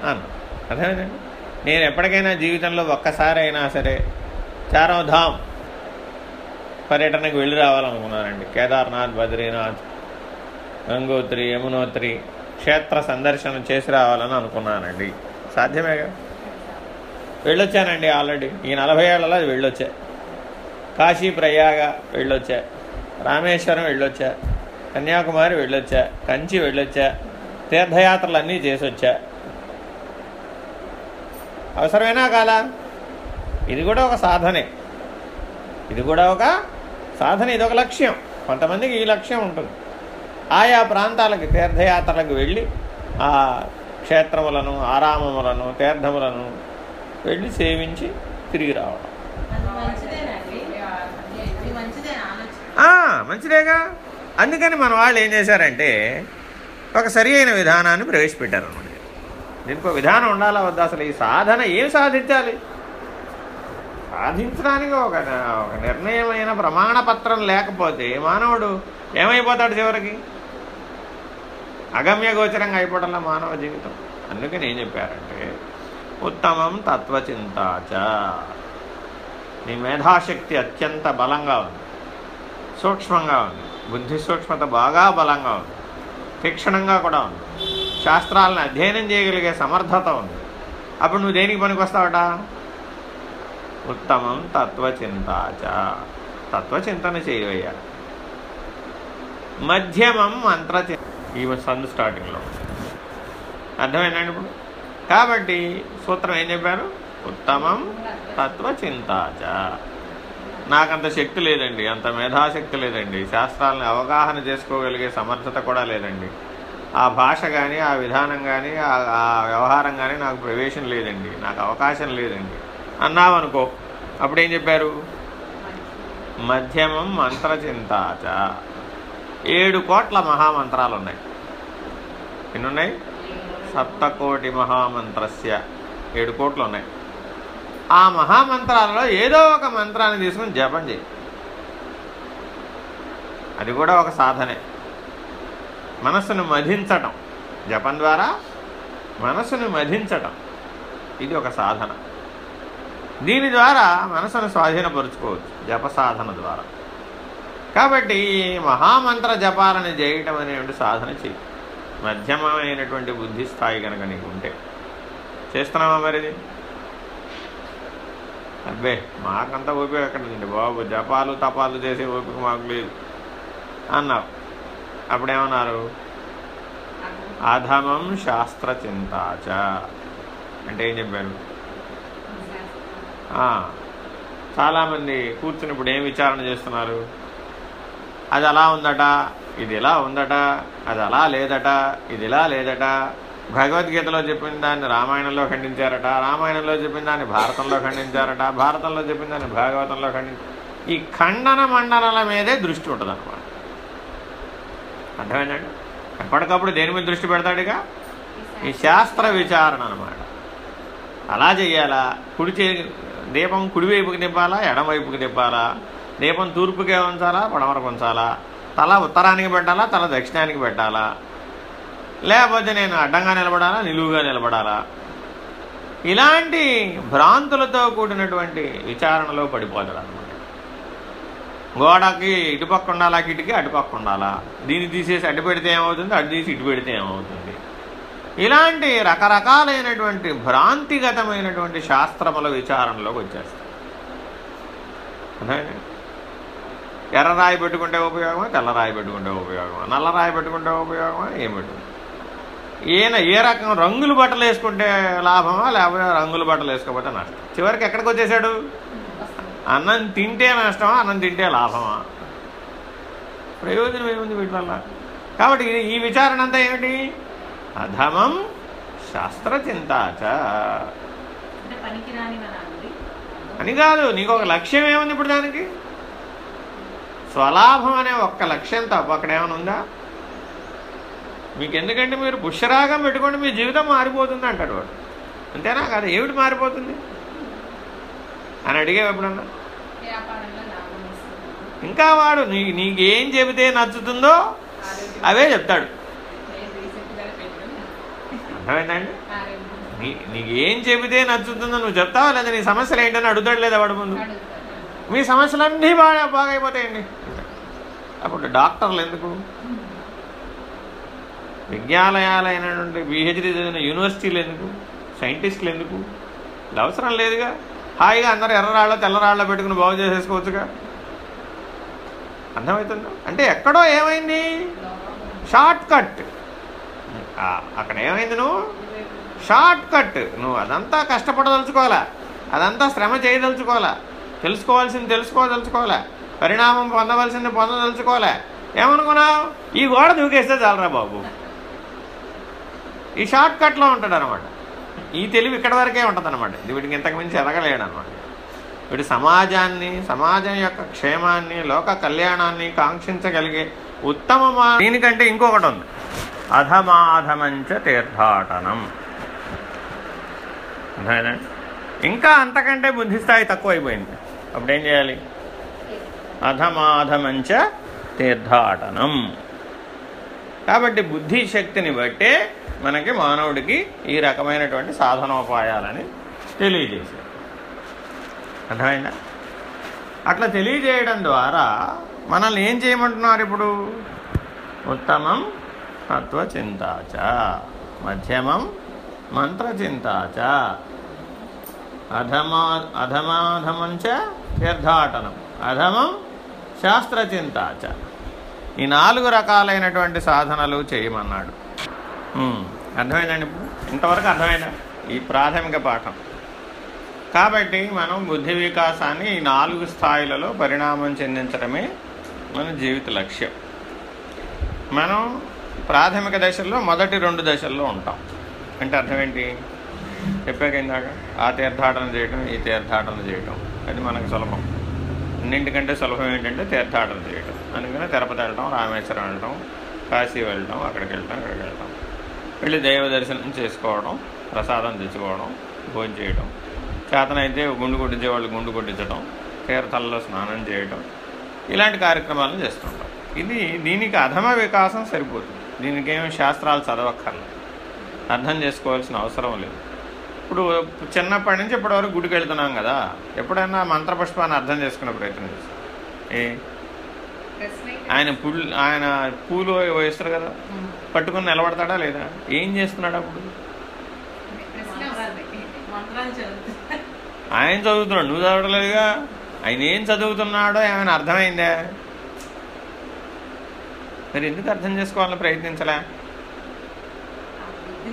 అన్న అర్థమైందండి? నేను ఎప్పటికైనా జీవితంలో ఒక్కసారైనా సరే చారోధామ్ పర్యటనకు వెళ్ళి రావాలనుకున్నానండి. కేదార్నాథ్ బద్రీనాథ్ గంగోత్రి యమునోత్రి క్షేత్ర సందర్శనం చేసి రావాలని అనుకున్నానండి. సాధ్యమే కదా వెళ్ళొచ్చానండి ఆల్రెడీ. ఈ నలభై ఏళ్ళలో అది వెళ్ళొచ్చా? కాశీ ప్రయాగ వెళ్ళొచ్చా? రామేశ్వరం వెళ్ళొచ్చా? కన్యాకుమారి వెళ్ళొచ్చా? కంచి వెళ్ళొచ్చా? తీర్థయాత్రలు అన్నీ చేసొచ్చా? అవసరమేనా కాలా? ఇది కూడా ఒక సాధనే. ఇది కూడా ఒక సాధన ఇది ఒక లక్ష్యం. కొంతమందికి ఈ లక్ష్యం ఉంటుంది. ఆయా ప్రాంతాలకి తీర్థయాత్రలకు వెళ్ళి ఆ క్షేత్రములను ఆరామములను తీర్థములను వెళ్ళి సేవించి తిరిగి రావడం. మంచిదేగా. అందుకని మన వాళ్ళు ఏం చేశారంటే ఒక సరి అయిన విధానాన్ని ప్రవేశపెట్టారు అనమాట దీనికి ఒక విధానం ఉండాలా వద్దా? అసలు ఈ సాధన ఏం సాధించాలి? సాధించడానికి ఒక ఒక నిర్ణయమైన ప్రమాణపత్రం లేకపోతే మానవుడు ఏమైపోతాడు చివరికి? అగమ్య గోచరంగా అయిపోవడంలో మానవ జీవితం. అందుకని ఏం చెప్పారంటే ఉత్తమం తత్వచింతాచ నీ మేధాశక్తి అత్యంత బలంగా ఉంది. సూక్ష్మంగా ఉంది. బుద్ధి సూక్ష్మత బాగా బలంగా ఉంది. తీక్షణంగా కూడా ఉంది. శాస్త్రాలను అధ్యయనం చేయగలిగే సమర్థత ఉంది. అప్పుడు నువ్వు దేనికి పనికొస్తావట? ఉత్తమం తత్వచింతాచ తత్వచింతన చేయవయ్యా. మధ్యమం మంత్రచింత ఈ సందు స్టార్టింగ్లో అర్థమైందండి ఇప్పుడు? కాబట్టి సూత్రం ఏం చెప్పారు? ఉత్తమం తత్వచింతాచ నాకంత శక్తి లేదండి అంత మేధాశక్తి లేదండి. శాస్త్రాలను అవగాహన చేసుకోగలిగే సమర్థత కూడా లేదండి. ఆ భాష కానీ ఆ విధానం కానీ ఆ- వ్యవహారం కానీ నాకు ప్రవేశం లేదండి. నాకు అవకాశం లేదండి. అన్నావనుకో అప్పుడేం చెప్పారు? మధ్యమం మంత్రచింతాచ ఏడు కోట్ల మహామంత్రాలు ఉన్నాయి ఎన్నున్నాయి? సప్తకోటి మహామంత్రస్య ఏడు కోట్లు ఉన్నాయి ఆ మహామంత్రాలలో ఏదో ఒక మంత్రాన్ని తీసుకుని జపం చేయి. అది కూడా ఒక సాధనే. మనస్సును మధించటం. జపం ద్వారా మనస్సును మధించటం. ఇది ఒక సాధన. దీని ద్వారా మనసును స్వాధీనపరుచుకోవచ్చు. జప సాధన ద్వారా. కాబట్టి మహామంత్ర జపాలని చేయటం అనేటువంటి సాధన చేయి. మధ్యమమైనటువంటి బుద్ధి స్థాయి కనుక నీకు ఉంటే. చేస్తున్నావా మరిది అబ్బే మాకంత ఓపిక ఎక్కడండి బాబు జపాలు తపాలు చేసే ఓపిక మాకు లేదు. అన్నావు. అప్పుడేమన్నారు? అధమం శాస్త్ర చింతాచ అంటే ఏం చెప్పారు? ఆ, చాలామంది కూర్చుని ఇప్పుడు ఏం విచారణ చేస్తున్నారు? అది అలా ఉందట ఇది ఇలా ఉందట అది అలా లేదట ఇది ఇలా లేదట. భగవద్గీతలో చెప్పిన దాన్ని రామాయణంలో ఖండించారట రామాయణంలో చెప్పిన దాన్ని భారతంలో ఖండించారట భారతంలో చెప్పిన దాన్ని భాగవతంలో ఖండించారు ఈ ఖండన మండనాల మీదే దృష్టి ఉంటుంది అనమాట అర్థమైందండి? ఎప్పటికప్పుడు దేని మీద దృష్టి పెడతాడుగా ఈ శాస్త్ర విచారణ అనమాట అలా చేయాలా కుడి చే దీపం కుడివైపుకి నింపాలా? ఎడమవైపుకి నింపాలా? దీపం తూర్పుకే ఉంచాలా పడమరకు ఉంచాలా? తల ఉత్తరానికి పెట్టాలా తల దక్షిణానికి పెట్టాలా? లేకపోతే నేను అడ్డంగా నిలబడాలా నిలువుగా నిలబడాలా? ఇలాంటి భ్రాంతులతో కూడినటువంటి విచారణలో పడిపోతాడు అనమాట గోడకి ఇటుపక్క ఉండాలా కిటికీ అటుపక్క ఉండాలా? దీన్ని తీసేసి అటు పెడితే ఏమవుతుంది? అటు తీసి ఇటు పెడితే ఏమవుతుంది? ఇలాంటి రకరకాలైనటువంటి భ్రాంతిగతమైనటువంటి శాస్త్రముల విచారణలోకి వచ్చేస్తాయి ఎర్ర రాయి పెట్టుకుంటే ఉపయోగమా తెల్ల రాయి పెట్టుకుంటే ఉపయోగమా? నల్ల రాయి పెట్టుకుంటే ఉపయోగమా? ఏం పెట్టుకుంటే? ఈయన ఏ రకం రంగులు బట్టలు వేసుకుంటే లాభమా లేకపోతే రంగులు బట్టలు వేసుకోకపోతే నష్టం? చివరికి ఎక్కడికి వచ్చేసాడు అన్నం తింటే నష్టమా అన్నం తింటే లాభమా? ప్రయోజనం ఏముంది వీటి వల్ల? కాబట్టి ఇది- ఈ విచారణ అంతా ఏమిటి? అధమం శాస్త్రచింతాచ. అనాలి అని కాదు నీకు ఒక లక్ష్యం ఏముంది ఇప్పుడు దానికి? స్వలాభం అనే ఒక్క లక్ష్యం తప్ప అక్కడ ఏమైనా ఉందా? మీకు ఎందుకంటే మీరు పుష్యరాగం పెట్టుకోండి మీ జీవితం మారిపోతుంది అంటాడు వాడు. అంతేనా కదా? ఏమిటి మారిపోతుంది? అని అడిగేవి ఎప్పుడన్నా? ఇంకా వాడు నీ నీకేం చెబితే నచ్చుతుందో అవే చెప్తాడు. అర్థమైందండి? నీకు చెబితే నచ్చుతుందో నువ్వు చెప్తావా లేదా? నీ సమస్యలు ఏంటని అడుగుతాడు లేదా వాడు ముందు? మీ సమస్యలన్నీ బాగా బాగైపోతాయండి. అప్పుడు డాక్టర్లు ఎందుకు? విజ్ఞాలయాలైనటువంటి పిహెచ్డీ చదివిన యూనివర్సిటీలు ఎందుకు? సైంటిస్టులు ఎందుకు? అవసరం లేదుగా. హాయిగా అందరూ ఎర్రరాళ్ళ తెల్లరాళ్ళ పెట్టుకుని బాగు చేసేసుకోవచ్చుగా. అర్థమవుతుందా? అంటే ఎక్కడో ఏమైంది? Shortcut. అక్కడ ఏమైంది నువ్వు? Shortcut. నువ్వు అదంతా కష్టపడదలుచుకోవాలా? అదంతా శ్రమ చేయదలుచుకోవాలా? తెలుసుకోవాల్సింది తెలుసుకోదలుచుకోలే పరిణామం పొందవలసింది పొందదలుచుకోలే ఏమనుకున్నావు? ఈ గోడ దూకేస్తే చాలరా బాబు. ఈ షార్ట్ కట్లో ఉంటాడు అనమాట ఈ తెలివి ఇక్కడ వరకే ఉంటుంది అనమాట వీడికి ఇంతకుమించి ఎదగలేడు అనమాట వీడు సమాజాన్ని సమాజం యొక్క క్షేమాన్ని లోక కళ్యాణాన్ని కాంక్షించగలిగే ఉత్తమ దీనికంటే ఇంకొకటి ఉంది. అధమాధమంచ తీర్థాటనం. ఇంకా అంతకంటే బుద్ధి స్థాయి తక్కువైపోయింది. అప్పుడు ఏం చేయాలి? అధమాధమంచ తీర్థాటనం. కాబట్టి బుద్ధి శక్తిని బట్టే మనకి మానవుడికి ఈ రకమైనటువంటి సాధనోపాయాలని తెలియజేశారు అర్థమైందా? అట్లా తెలియజేయడం ద్వారా మనల్ని ఏం చేయమంటున్నారు ఇప్పుడు? ఉత్తమం తత్వచింతాచ మధ్యమం మంత్రచింతాచ అధమా అధమాధమంచ తీర్థాటనం. అధమం శాస్త్రచింతాచ ఈ నాలుగు రకాలైనటువంటి సాధనలు చేయమన్నాడు. అర్థమైందండి ఇప్పుడు? ఇంతవరకు అర్థమైందా? ఈ ప్రాథమిక పాఠం. కాబట్టి మనం బుద్ధి వికాసాన్ని ఈ నాలుగు స్థాయిలలో పరిణామం చెందించడమే మన జీవిత లక్ష్యం. మనం ప్రాథమిక దశల్లో మొదటి రెండు దశల్లో ఉంటాం. అంటే అర్థం ఏంటి? చెప్పాక ఇందాక ఆ తీర్థాటన చేయటం ఈ తీర్థాటన చేయటం. అది మనకు సులభం. అన్నింటికంటే సులభం ఏంటంటే తీర్థాటన చేయటం. అందుకని తిరుపతి వెళ్ళటం రామేశ్వరం వెళ్ళటం కాశీ వెళ్ళటం అక్కడికి వెళ్ళటం ఇక్కడికి వెళ్ళటం. వెళ్ళి దైవ దర్శనం చేసుకోవడం ప్రసాదం తెచ్చుకోవడం భోజనం చేయటం. చేతనైతే గుండు కొట్టించే వాళ్ళు గుండు కొట్టించడం తీర్థాల్లో స్నానం చేయటం. ఇలాంటి కార్యక్రమాలను చేస్తుంటాం. ఇది దీనికి అధమ వికాసం సరిపోతుంది. దీనికి ఏమి శాస్త్రాలు చదవక్కర్లేదు. అర్థం చేసుకోవాల్సిన అవసరం లేదు. ఇప్పుడు చిన్నప్పటి నుంచి ఇప్పటివరకు గుడికి వెళ్తున్నాం కదా. ఎప్పుడైనా మంత్రపుష్పాన్ని అర్థం చేసుకునే ప్రయత్నం చేస్తాం. ఏ? ఆయన పుల్ ఆయన పూలు వేస్తారు కదా. పట్టుకుని నిలబడతాడా లేదా? ఏం చేస్తున్నాడు అప్పుడు? ఆయన చదువుతున్నాడు. నువ్వు చదవట్లేదుగా? ఆయన ఏం చదువుతున్నాడో ఏమైనా అర్థమైందా? మరి ఎందుకు అర్థం చేసుకోవాలని ప్రయత్నించలే?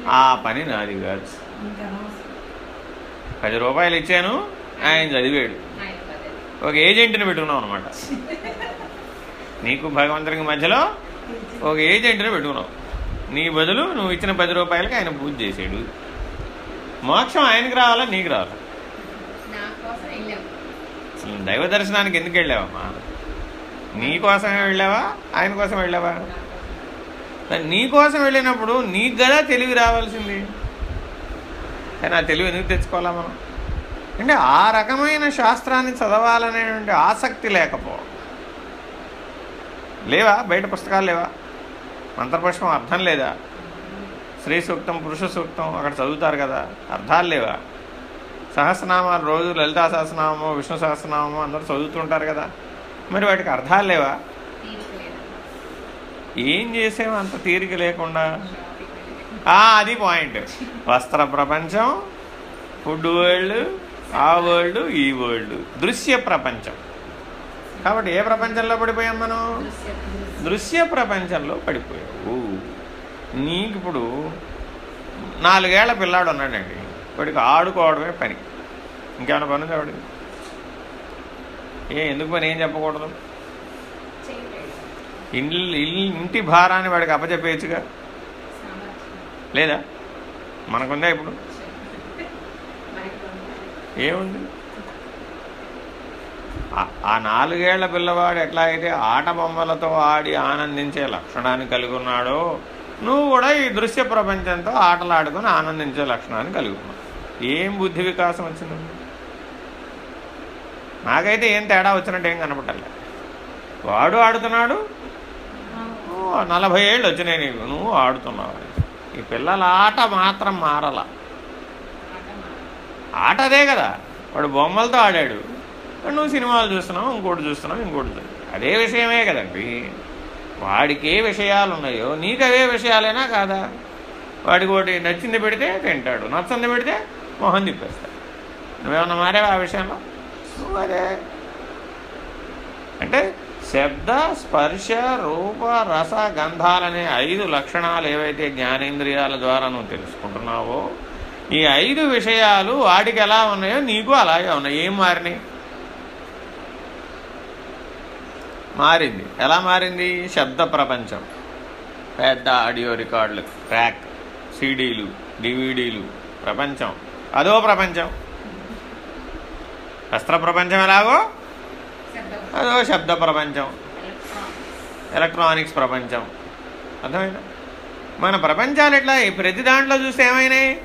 ఆ పని నాది కాదు పది రూపాయలు ఇచ్చాను ఆయన చదివాడు. ఒక ఏజెంట్ని పెట్టుకున్నావు అనమాట నీకు భగవంతునికి మధ్యలో ఒక ఏజెంట్ని పెట్టుకున్నావు నీ బదులు నువ్వు ఇచ్చిన పది రూపాయలకి ఆయన పూజ చేసాడు మోక్షం ఆయనకి రావాలా నీకు రావాలా? అసలు దైవ దర్శనానికి ఎందుకు వెళ్ళావమ్మా? నీ కోసమే వెళ్ళావా? ఆయన కోసం వెళ్ళావా? నీ కోసం. వెళ్ళినప్పుడు నీకు కదా తెలివి రావాల్సింది. కానీ ఆ తెలివి ఎందుకు తెచ్చుకోవాలా మనం? అంటే ఆ రకమైన శాస్త్రాన్ని చదవాలనేటువంటి ఆసక్తి లేకపోవడం లేవా? బయట పుస్తకాలు లేవా? మంత్రపుష్పం అర్థం లేదా? స్త్రీ సూక్తం పురుష సూక్తం అక్కడ చదువుతారు కదా అర్థాలు లేవా? సహస్రనామాలు రోజు లలితా సహస్రనామము విష్ణు సహస్రనామము అందరూ చదువుతుంటారు కదా. మరి వాటికి అర్థాలు లేవా? ఏం చేసాము అంత తీరిక లేకుండా అది పాయింట్ వస్త్ర ప్రపంచం ఫుడ్ వరల్డ్ ఆ వరల్డ్ ఈ వరల్డ్ దృశ్య ప్రపంచం. కాబట్టి ఏ ప్రపంచంలో పడిపోయాం మనం? దృశ్య ప్రపంచంలో పడిపోయావు. నీకు ఇప్పుడు నాలుగేళ్ళ పిల్లాడు ఉన్నాడండి. వాడికి ఆడుకోవడమే పని. ఇంకేమైనా పని ఉంది ఏ ఎందుకు పని? ఏం చెప్పకూడదు. ఇల్లు ఇంటి భారాన్ని వాడికి అప్పచెప్పేయచ్చుగా. లేదా? మనకుందా ఇప్పుడు? ఏముంది? ఆ- నాలుగేళ్ళ పిల్లవాడు ఎట్లా అయితే ఆట బొమ్మలతో ఆడి ఆనందించే లక్షణాన్ని కలిగి ఉన్నాడో నువ్వు కూడా ఈ దృశ్య ప్రపంచంతో ఆటలాడుకుని ఆనందించే లక్షణాన్ని కలిగి ఉన్నావు. ఏం బుద్ధి వికాసం వచ్చింది? నాకైతే ఏం తేడా వచ్చినట్టు ఏం కనపడలే వాడు ఆడుతున్నాడు? నలభై ఏళ్ళు వచ్చినాయి నీకు. నువ్వు ఆడుతున్నావు ఈ పిల్లల ఆట మాత్రం మారల. ఆట ఆట అదే కదా. వాడు బొమ్మలతో ఆడాడు. నువ్వు సినిమాలు చూస్తున్నావు ఇంకోటి చూస్తున్నావు ఇంకోటి చూస్తున్నావు అదే విషయమే కదండి. వాడికి ఏ విషయాలు ఉన్నాయో నీకు అవే విషయాలేనా కాదా? వాడికి ఒకటి నచ్చింది పెడితే తింటాడు. నచ్చింది పెడితే మొహం తిప్పేస్తాడు. నువ్వేమన్నా మారేవా ఆ విషయంలో? నువ్వు అదే అంటే శబ్ద స్పర్శ రూప రస గంధాలనే ఐదు లక్షణాలు ఏవైతే జ్ఞానేంద్రియాల ద్వారా నువ్వు తెలుసుకుంటున్నావో ఈ ఐదు విషయాలు వాడికి ఎలా ఉన్నాయో నీకు అలాగే ఉన్నాయి. ఏం మారినాయి? మారింది. ఎలా మారింది? శబ్ద ప్రపంచం. పెద్ద ఆడియో రికార్డులు ట్రాక్ సీడీలు డివిడీలు ప్రపంచం. అదో ప్రపంచం. వస్త్ర ప్రపంచం ఎలాగో? అదో శబ్ద ప్రపంచం. ఎలక్ట్రానిక్స్. ప్రపంచం. అర్థమైందా? మన ప్రపంచాలు ఎట్లా? ప్రతి దాంట్లో చూస్తే ఏమైనాయి?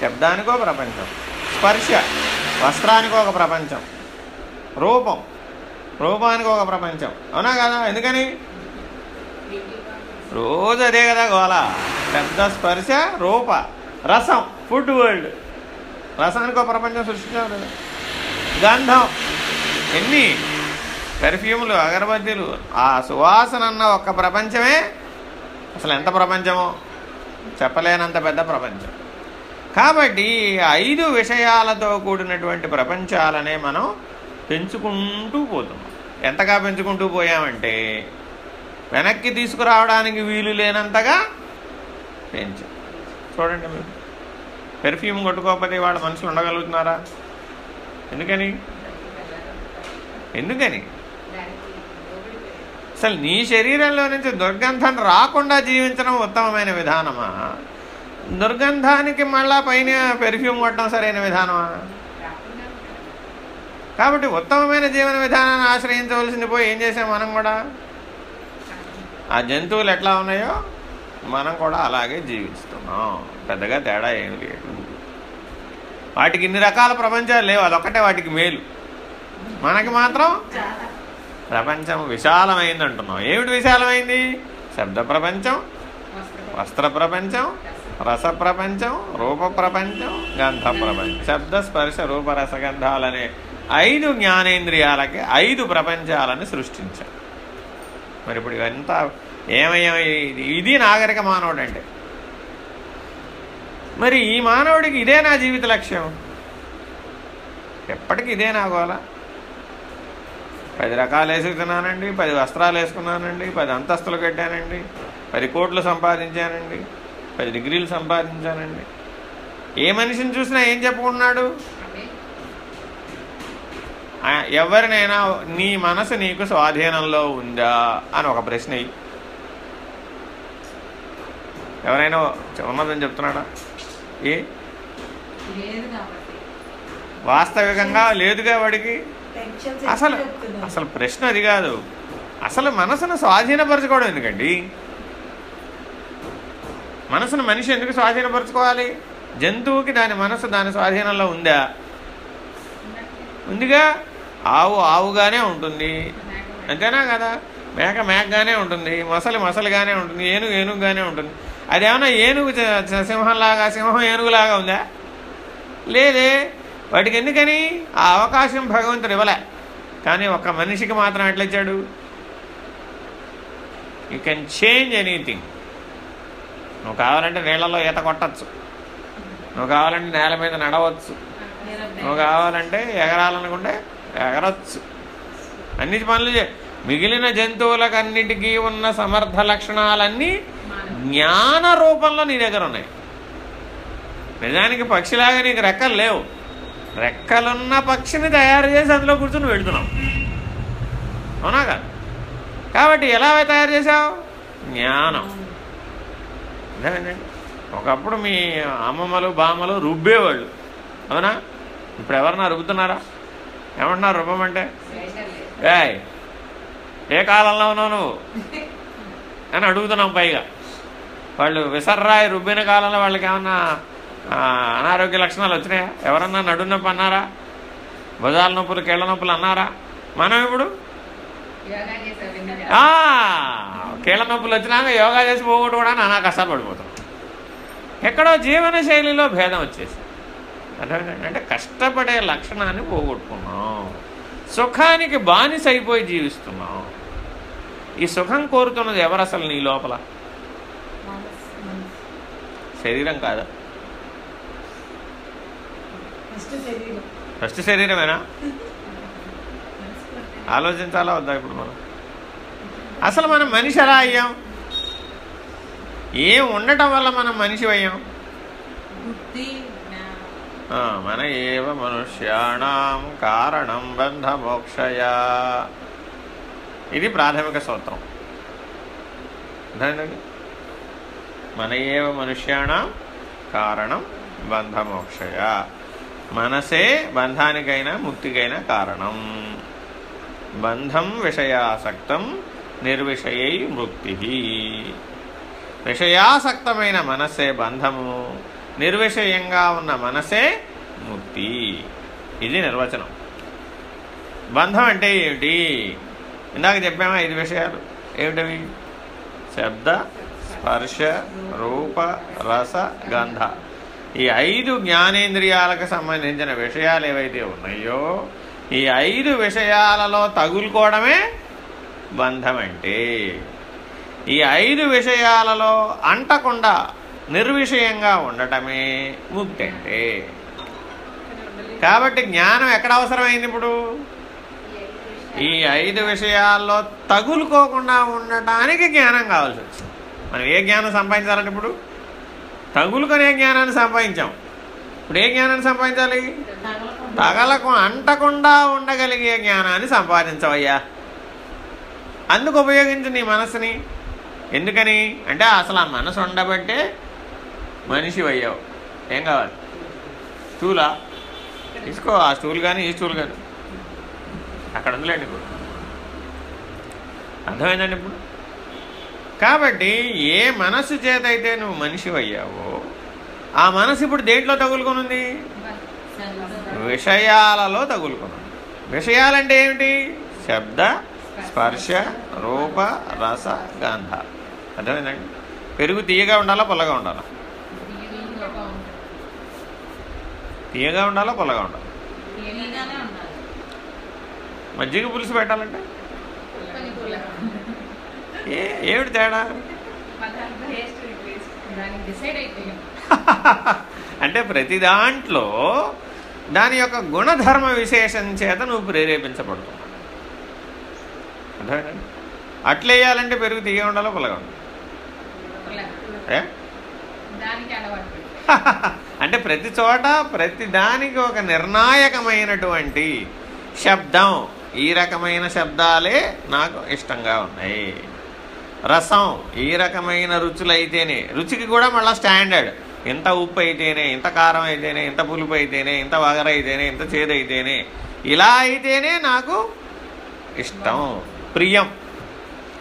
శబ్దానికో ప్రపంచం. స్పర్శ వస్త్రానికి ఒక ప్రపంచం. రూపం రూపానికి ఒక ప్రపంచం. అవునా కదా? ఎందుకని? రోజు అదే కదా గోల. శబ్ద స్పర్శ రూప రసం ఫుడ్ వరల్డ్. రసానికి ఒక ప్రపంచం సృష్టించాం గంధం. ఎన్ని? పెర్ఫ్యూములు అగరబత్తీలు ఆ సువాసన అన్న ఒక్క ప్రపంచమే. అసలు ఎంత ప్రపంచమో? చెప్పలేనంత పెద్ద ప్రపంచం. కాబట్టి ఐదు విషయాలతో కూడినటువంటి ప్రపంచాలనే మనం పెంచుకుంటూ పోతున్నాం. ఎంతగా పెంచుకుంటూ పోయామంటే వెనక్కి తీసుకురావడానికి వీలు లేనంతగా పెంచాం. చూడండి మీరు. పెర్ఫ్యూమ్ కొట్టుకోకపోతే వాళ్ళ మనుషులు ఉండగలుగుతున్నారా? ఎందుకని? ఎందుకని? అసలు నీ శరీరంలో నుంచి దుర్గంధం రాకుండా జీవించడం ఉత్తమమైన విధానమా? దుర్గంధానికి మళ్ళా పైన పెర్ఫ్యూమ్ కొట్టడం సరైన విధానమా? కాబట్టి ఉత్తమమైన జీవన విధానాన్ని ఆశ్రయించవలసింది పోయి ఏం చేసాం మనం కూడా? ఆ జంతువులు ఎట్లా ఉన్నాయో మనం కూడా అలాగే జీవిస్తున్నాం. పెద్దగా తేడా ఏం లేదు. వాటికి ఇన్ని రకాల ప్రపంచాలు లేవు. అదొక్కటే వాటికి మేలు. మనకి మాత్రం ప్రపంచం విశాలమైంది అంటున్నాం ఏమిటి విశాలమైంది? శబ్ద ప్రపంచం వస్త్ర ప్రపంచం రస ప్రపంచం రూప ప్రపంచం గంధ ప్రపంచం శబ్ద స్పర్శ రూప రసగంధాలనే ఐదు జ్ఞానేంద్రియాలకి ఐదు ప్రపంచాలను సృష్టించాం. మరి ఇప్పుడు ఇవంతా ఏమయ్యా ఇది- నాగరిక మానవుడు అంటే మరి ఈ మానవుడికి ఇదే నా జీవిత లక్ష్యం. ఎప్పటికి ఇదే నా గోళ పది రకాలు వేసుకున్నానండి పది వస్త్రాలు వేసుకున్నానండి పది అంతస్తులు కట్టానండి పది కోట్లు సంపాదించానండి పది డిగ్రీలు సంపాదించానండి. ఏ మనిషిని చూసినా ఏం చెప్పుకున్నాడు ఎవరినైనా నీ మనసు నీకు స్వాధీనంలో ఉందా అని ఒక ప్రశ్న. ఎవరైనా ఉన్నదని చెప్తున్నాడా? ఏ? వాస్తవికంగా లేదుగా వాడికి? అసలు. అసలు ప్రశ్న అది కాదు. అసలు మనసును స్వాధీనపరచుకోవడం ఎందుకండి? మనసును మనిషి ఎందుకు స్వాధీనపరచుకోవాలి? జంతువుకి దాని మనసు దాని స్వాధీనంలో ఉందా? ఉందిగా. ఆవు ఆవుగానే ఉంటుంది. అంతేనా కదా? మేక మేకగానే ఉంటుంది. మొసలి మొసలిగానే ఉంటుంది. ఏనుగు ఏనుగుగానే ఉంటుంది. అదేమన్నా ఏనుగు సింహంలాగా సింహం ఏనుగులాగా ఉందా? లేదే. వాటికి ఎందుకని? ఆ అవకాశం భగవంతుడు ఇవ్వలే. కానీ ఒక మనిషికి మాత్రం ఎట్లా ఇచ్చాడు? యూ కెన్ చేంజ్ ఎనీథింగ్ నువ్వు కావాలంటే నీళ్ళలో ఈత కొట్టచ్చు. నువ్వు కావాలంటే నేల మీద నడవచ్చు. నువ్వు కావాలంటే ఎగరాలనుకుంటే ఎగరచ్చు. అన్ని పనులు చే మిగిలిన జంతువులకు అన్నిటికీ ఉన్న సమర్థ లక్షణాలన్నీ జ్ఞాన రూపంలో నీ దగ్గర ఉన్నాయి. నిజానికి పక్షిలాగా నీకు రెక్కలు లేవు. రెక్కలున్న పక్షిని తయారు చేసి అందులో కూర్చుని వెళుతున్నాం అవునా కాదు? కాబట్టి ఎలా తయారు చేసావు జ్ఞానం. అదేనండి ఒకప్పుడు మీ అమ్మమ్మలు బామ్మలు రుబ్బేవాళ్ళు. అవునా? ఇప్పుడు ఎవరన్నా రుబ్బుతున్నారా? ఏమంటున్నారు రుబ్బమంటే? స్పెషల్ ఏయ్ ఏ కాలంలో ఉన్నావు నువ్వు? అని అడుగుతున్నాం పైగా. వాళ్ళు విసర్రాయి రుబ్బిన కాలంలో వాళ్ళకి ఏమన్నా అనారోగ్య లక్షణాలు వచ్చినాయా? ఎవరన్నా నడు నొప్పి అన్నారా? భుజాల నొప్పులు కీళ్ళ నొప్పులు అన్నారా? మనం ఇప్పుడు? కీళ్ళ నొప్పులు వచ్చినాక యోగా చేసి పోగొట్టుకోవడా నానా కష్టాలు పడిపోతాం. ఎక్కడో జీవన శైలిలో భేదం వచ్చేసి అంటే కష్టపడే లక్షణాన్ని పోగొట్టుకున్నాం. సుఖానికి బానిస అయిపోయి జీవిస్తున్నాం. ఈ సుఖం కోరుతున్నది ఎవరు అసలు నీ లోపల? శరీరం కాదా? ఫస్ట్ శరీరం. ఫస్ట్ శరీరమేనా? ఆలోచించాలా వద్దా ఇప్పుడు మనం? అసలు మనం మనిషి ఎలా అయ్యాం? ఏం ఉండటం వల్ల మనం మనిషి అయ్యాం? మన ఏవ మనుష్యాణం కారణం బంధమోక్షయా. ఇది ప్రాథమిక సూత్రం. మన ఏవ మనుష్యాణం కారణం బంధమోక్షయ. మనసే బంధానికైనా ముక్తికైనా కారణం. బంధం విషయాసక్తం నిర్విషయై ముక్తి. విషయాసక్తమైన మనసే బంధము నిర్విషయంగా ఉన్న మనసే ముక్తి. ఇది నిర్వచనం. బంధం అంటే ఏమిటి? ఇందాక చెప్పామా ఐదు విషయాలు. ఏమిటవి? శబ్ద స్పర్శ రూప రస గంధ. ఈ ఐదు జ్ఞానేంద్రియాలకు సంబంధించిన విషయాలు ఏవైతే ఉన్నాయో ఈ ఐదు విషయాలలో తగులుకోవడమే బంధమంటే. ఈ ఐదు విషయాలలో అంటకుండా నిర్విషయంగా ఉండటమే ముక్తి అంటే కాబట్టి జ్ఞానం ఎక్కడ అవసరమైంది ఇప్పుడు? ఈ ఐదు విషయాల్లో తగులుకోకుండా ఉండటానికి జ్ఞానం కావాల్సి వచ్చింది. మనం ఏ జ్ఞానం సంపాదించాలంటే ఇప్పుడు? తగులుకునే జ్ఞానాన్ని సంపాదించాం. ఇప్పుడు ఏ జ్ఞానాన్ని సంపాదించాలి? తగలకు అంటకుండా ఉండగలిగే జ్ఞానాన్ని సంపాదించవయ్యా. అందుకు ఉపయోగించు నీ మనసుని. ఎందుకని? అంటే అసలు ఆ మనసు ఉండబట్టే మనిషి అయ్యావు. ఏం కావాలి? స్టూలా? తీసుకో ఆ స్టూల్ కానీ ఈ స్టూల్ కానీ అక్కడ ఉందిలేండి ఇప్పుడు. అర్థమైందండి ఇప్పుడు? కాబట్టి ఏ మనస్సు చేత అయితే నువ్వు మనిషి అయ్యావో ఆ మనసు ఇప్పుడు దేంట్లో తగులుకొని ఉంది విషయాలలో తగులుకున్నాం విషయాలంటే ఏమిటి? శబ్ద స్పర్శ రూప రస గంధ. అర్థమైందండి? పెరుగు తీయగా ఉండాలా పుల్లగా ఉండాలా? తీయగా ఉండాలా పుల్లగా ఉండాలా? మజ్జిగ పులుసు పెట్టాలంటే. ఏ ఏమిటి తేడా? [LAUGHS] అంటే ప్రతి దాంట్లో దాని యొక్క గుణధర్మ విశేషం చేత నువ్వు ప్రేరేపించబడుతున్నావు అట్లేయాలంటే పెరుగు తీయ ఉండాలో పడి. అంటే ప్రతి చోట ప్రతి దానికి ఒక నిర్ణాయకమైనటువంటి శబ్దం. ఈ రకమైన శబ్దాలే నాకు ఇష్టంగా ఉన్నాయి. రసం ఈ రకమైన రుచులైతేనే రుచికి కూడా మళ్ళీ స్టాండర్డ్. ఇంత ఉప్పు అయితేనే ఇంత కారం అయితేనే ఇంత పులుపు అయితేనే ఇంత వగర అయితేనే ఇంత చేదు అయితేనే ఇలా అయితేనే నాకు ఇష్టం ప్రియం.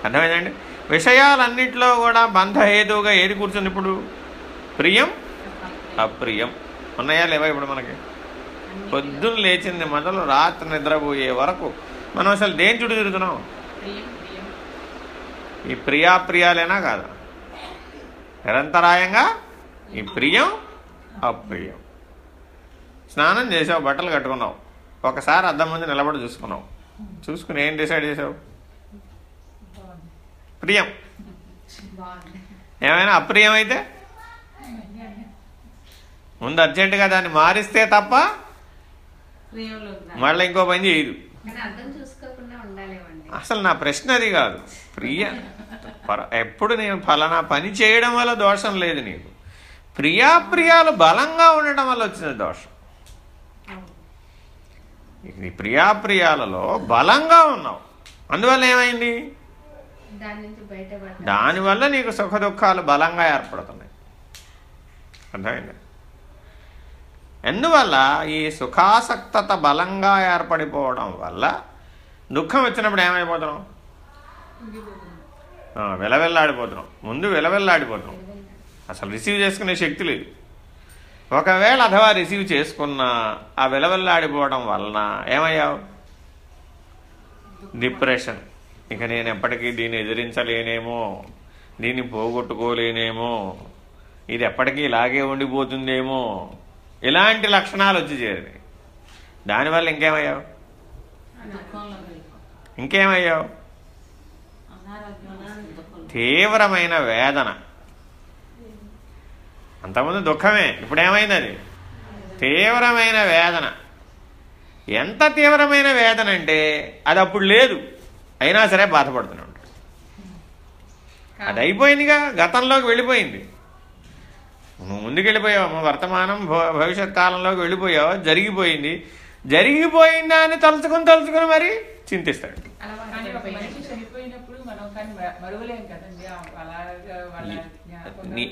అర్థమైందండి? విషయాలన్నింటిలో కూడా బంధహేతువుగా ఏది కూర్చుంది ఇప్పుడు? ప్రియం? అప్రియం. ఉన్నాయా లేవా ఇప్పుడు మనకి? పొద్దున్న లేచింది మొదలు రాత్రి నిద్రపోయే వరకు మనం అసలు దేని చుట్టూ తిరుగుతున్నాం? ఈ ప్రియాప్రియాలేనా కాదా? నిరంతరాయంగా ఈ ప్రియం అప్రియం. స్నానం చేసావు బట్టలు కట్టుకున్నావు. ఒకసారి అద్దం ముందు నిలబడి చూసుకున్నావు. చూసుకుని ఏం డిసైడ్ చేసావు? ప్రియం. ఏమైనా అప్రియం అయితే? ముందు అర్జెంటుగా దాన్ని మారిస్తే తప్ప. మళ్ళీ ఇంకో పని చేయదు. అసలు నా ప్రశ్న అది కాదు. ప్రియ పర- ఎప్పుడు నేను ఫలానా పని చేయడం వల్ల దోషం లేదు నీకు. ప్రియాప్రియాలు బలంగా ఉండడం వల్ల వచ్చిన దోషం. ఈ ప్రియాప్రియాలలో బలంగా ఉన్నావు. అందువల్ల ఏమైంది? దానివల్ల నీకు సుఖ దుఃఖాలు బలంగా ఏర్పడుతున్నాయి. అర్థమైంది? ఎందువల్ల ఈ సుఖాసక్తత బలంగా ఏర్పడిపోవడం వల్ల దుఃఖం వచ్చినప్పుడు ఏమైపోతున్నాం వెలవెల్లాడిపోతున్నాం. ముందు వెలవెల్లాడిపోతున్నాం. అసలు రిసీవ్ చేసుకునే శక్తి లేదు. ఒకవేళ అథవా రిసీవ్ చేసుకున్నా ఆ వెలవెల్లాడిపోవడం వలన ఏమయ్యావు? డిప్రెషన్. ఇక నేను ఎప్పటికీ దీన్ని ఎదిరించలేనేమో దీన్ని పోగొట్టుకోలేనేమో ఇది ఎప్పటికీ ఇలాగే ఉండిపోతుందేమో ఇలాంటి లక్షణాలు వచ్చి చేరినాయి. దానివల్ల ఇంకేమయ్యావు? ఇంకేమయ్యావు? తీవ్రమైన వేదన. అంతకుముందు దుఃఖమే ఇప్పుడు ఏమైంది అది తీవ్రమైన వేదన. ఎంత తీవ్రమైన వేదన అంటే అది అప్పుడు లేదు. అయినా సరే బాధపడుతూనే ఉంటాడు అది అయిపోయిందిగా గతంలోకి వెళ్ళిపోయింది. నువ్వు ముందుకు వెళ్ళిపోయావు వర్తమానం భవ- భవిష్యత్ కాలంలోకి వెళ్ళిపోయావు జరిగిపోయింది. జరిగిపోయిందా అని తలుచుకుని తలుచుకుని మరి చింతిస్తాడు.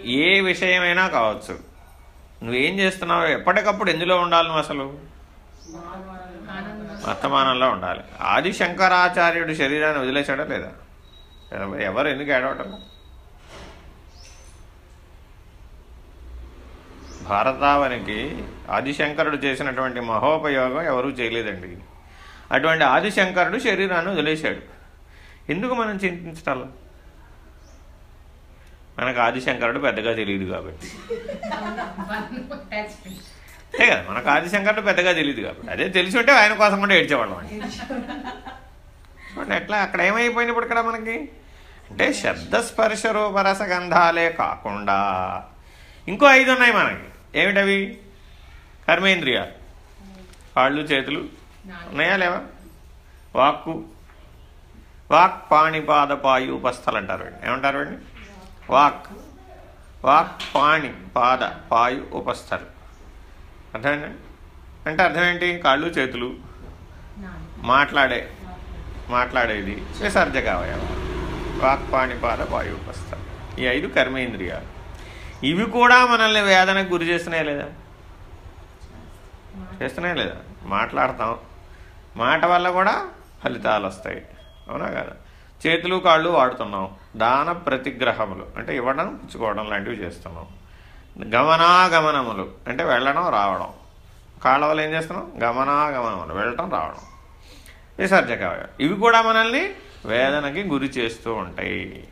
ఏ విషయమైనా కావచ్చు. నువ్వేం చేస్తున్నావు ఎప్పటికప్పుడు ఎందులో ఉండాలి నువ్వు అసలు. వర్తమానంలో ఉండాలి. ఆది శంకరాచార్యుడు శరీరాన్ని వదిలేశాడా లేదా? ఎవ- ఎవరు ఎందుకు ఏడవటం భారతావనికి ఆదిశంకరుడు చేసినటువంటి మహోపయోగం ఎవరూ చేయలేదండి. అటువంటి ఆదిశంకరుడు శరీరాన్ని వదిలేశాడు. ఎందుకు మనం చింతించటం? మనకు ఆదిశంకరుడు పెద్దగా తెలియదు కాబట్టి. అంతే కదా మనకు ఆదిశంకరుడు పెద్దగా తెలియదు కాబట్టి. అదే తెలిసి ఉంటే ఆయన కోసం కూడా ఏడ్చేవాళ్ళం అండి. చూడండి ఎట్లా అక్కడ ఏమైపోయింది ఇప్పుడు ఇక్కడ మనకి? అంటే శబ్దస్పర్శ రూపరస గంధాలే కాకుండా ఇంకో ఐదు ఉన్నాయి మనకి. ఏమిటవి? కర్మేంద్రియాలు. కాళ్ళు చేతులు. ఉన్నాయా లేవా? వాక్కు. వాక్ పాణిపాద పాయు ఉపస్థలు అంటారు అండి ఏమంటారు అండి వాక్. వాక్ పాణి పాద పాయు ఉపస్థలు. అర్థమైంది? అంటే అర్థం ఏంటి కాళ్ళు చేతులు మాట్లాడే మాట్లాడేది విసర్జకావయవం వాక్ పాణిపాద పాయు ఉపస్థలు. ఈ ఐదు కర్మేంద్రియాలు. ఇవి కూడా మనల్ని వేదనకు గురి చేస్తున్నాయి లేదా? చేస్తున్నాయా లేదా? మాట్లాడతాం. మాట వల్ల కూడా ఫలితాలు వస్తాయి అవునా కదా? చేతులు కాళ్ళు వాడుతున్నాం దాన ప్రతిగ్రహములు. అంటే ఇవ్వడం పుచ్చుకోవడం లాంటివి చేస్తున్నాం గమనాగమనములు. అంటే వెళ్ళడం రావడం. కాళ్ళ వల్ల ఏం చేస్తున్నాం గమనాగమనములు. వెళ్ళటం రావడం. విసర్జక ఇవి కూడా మనల్ని వేదనకి గురి చేస్తూ ఉంటాయి.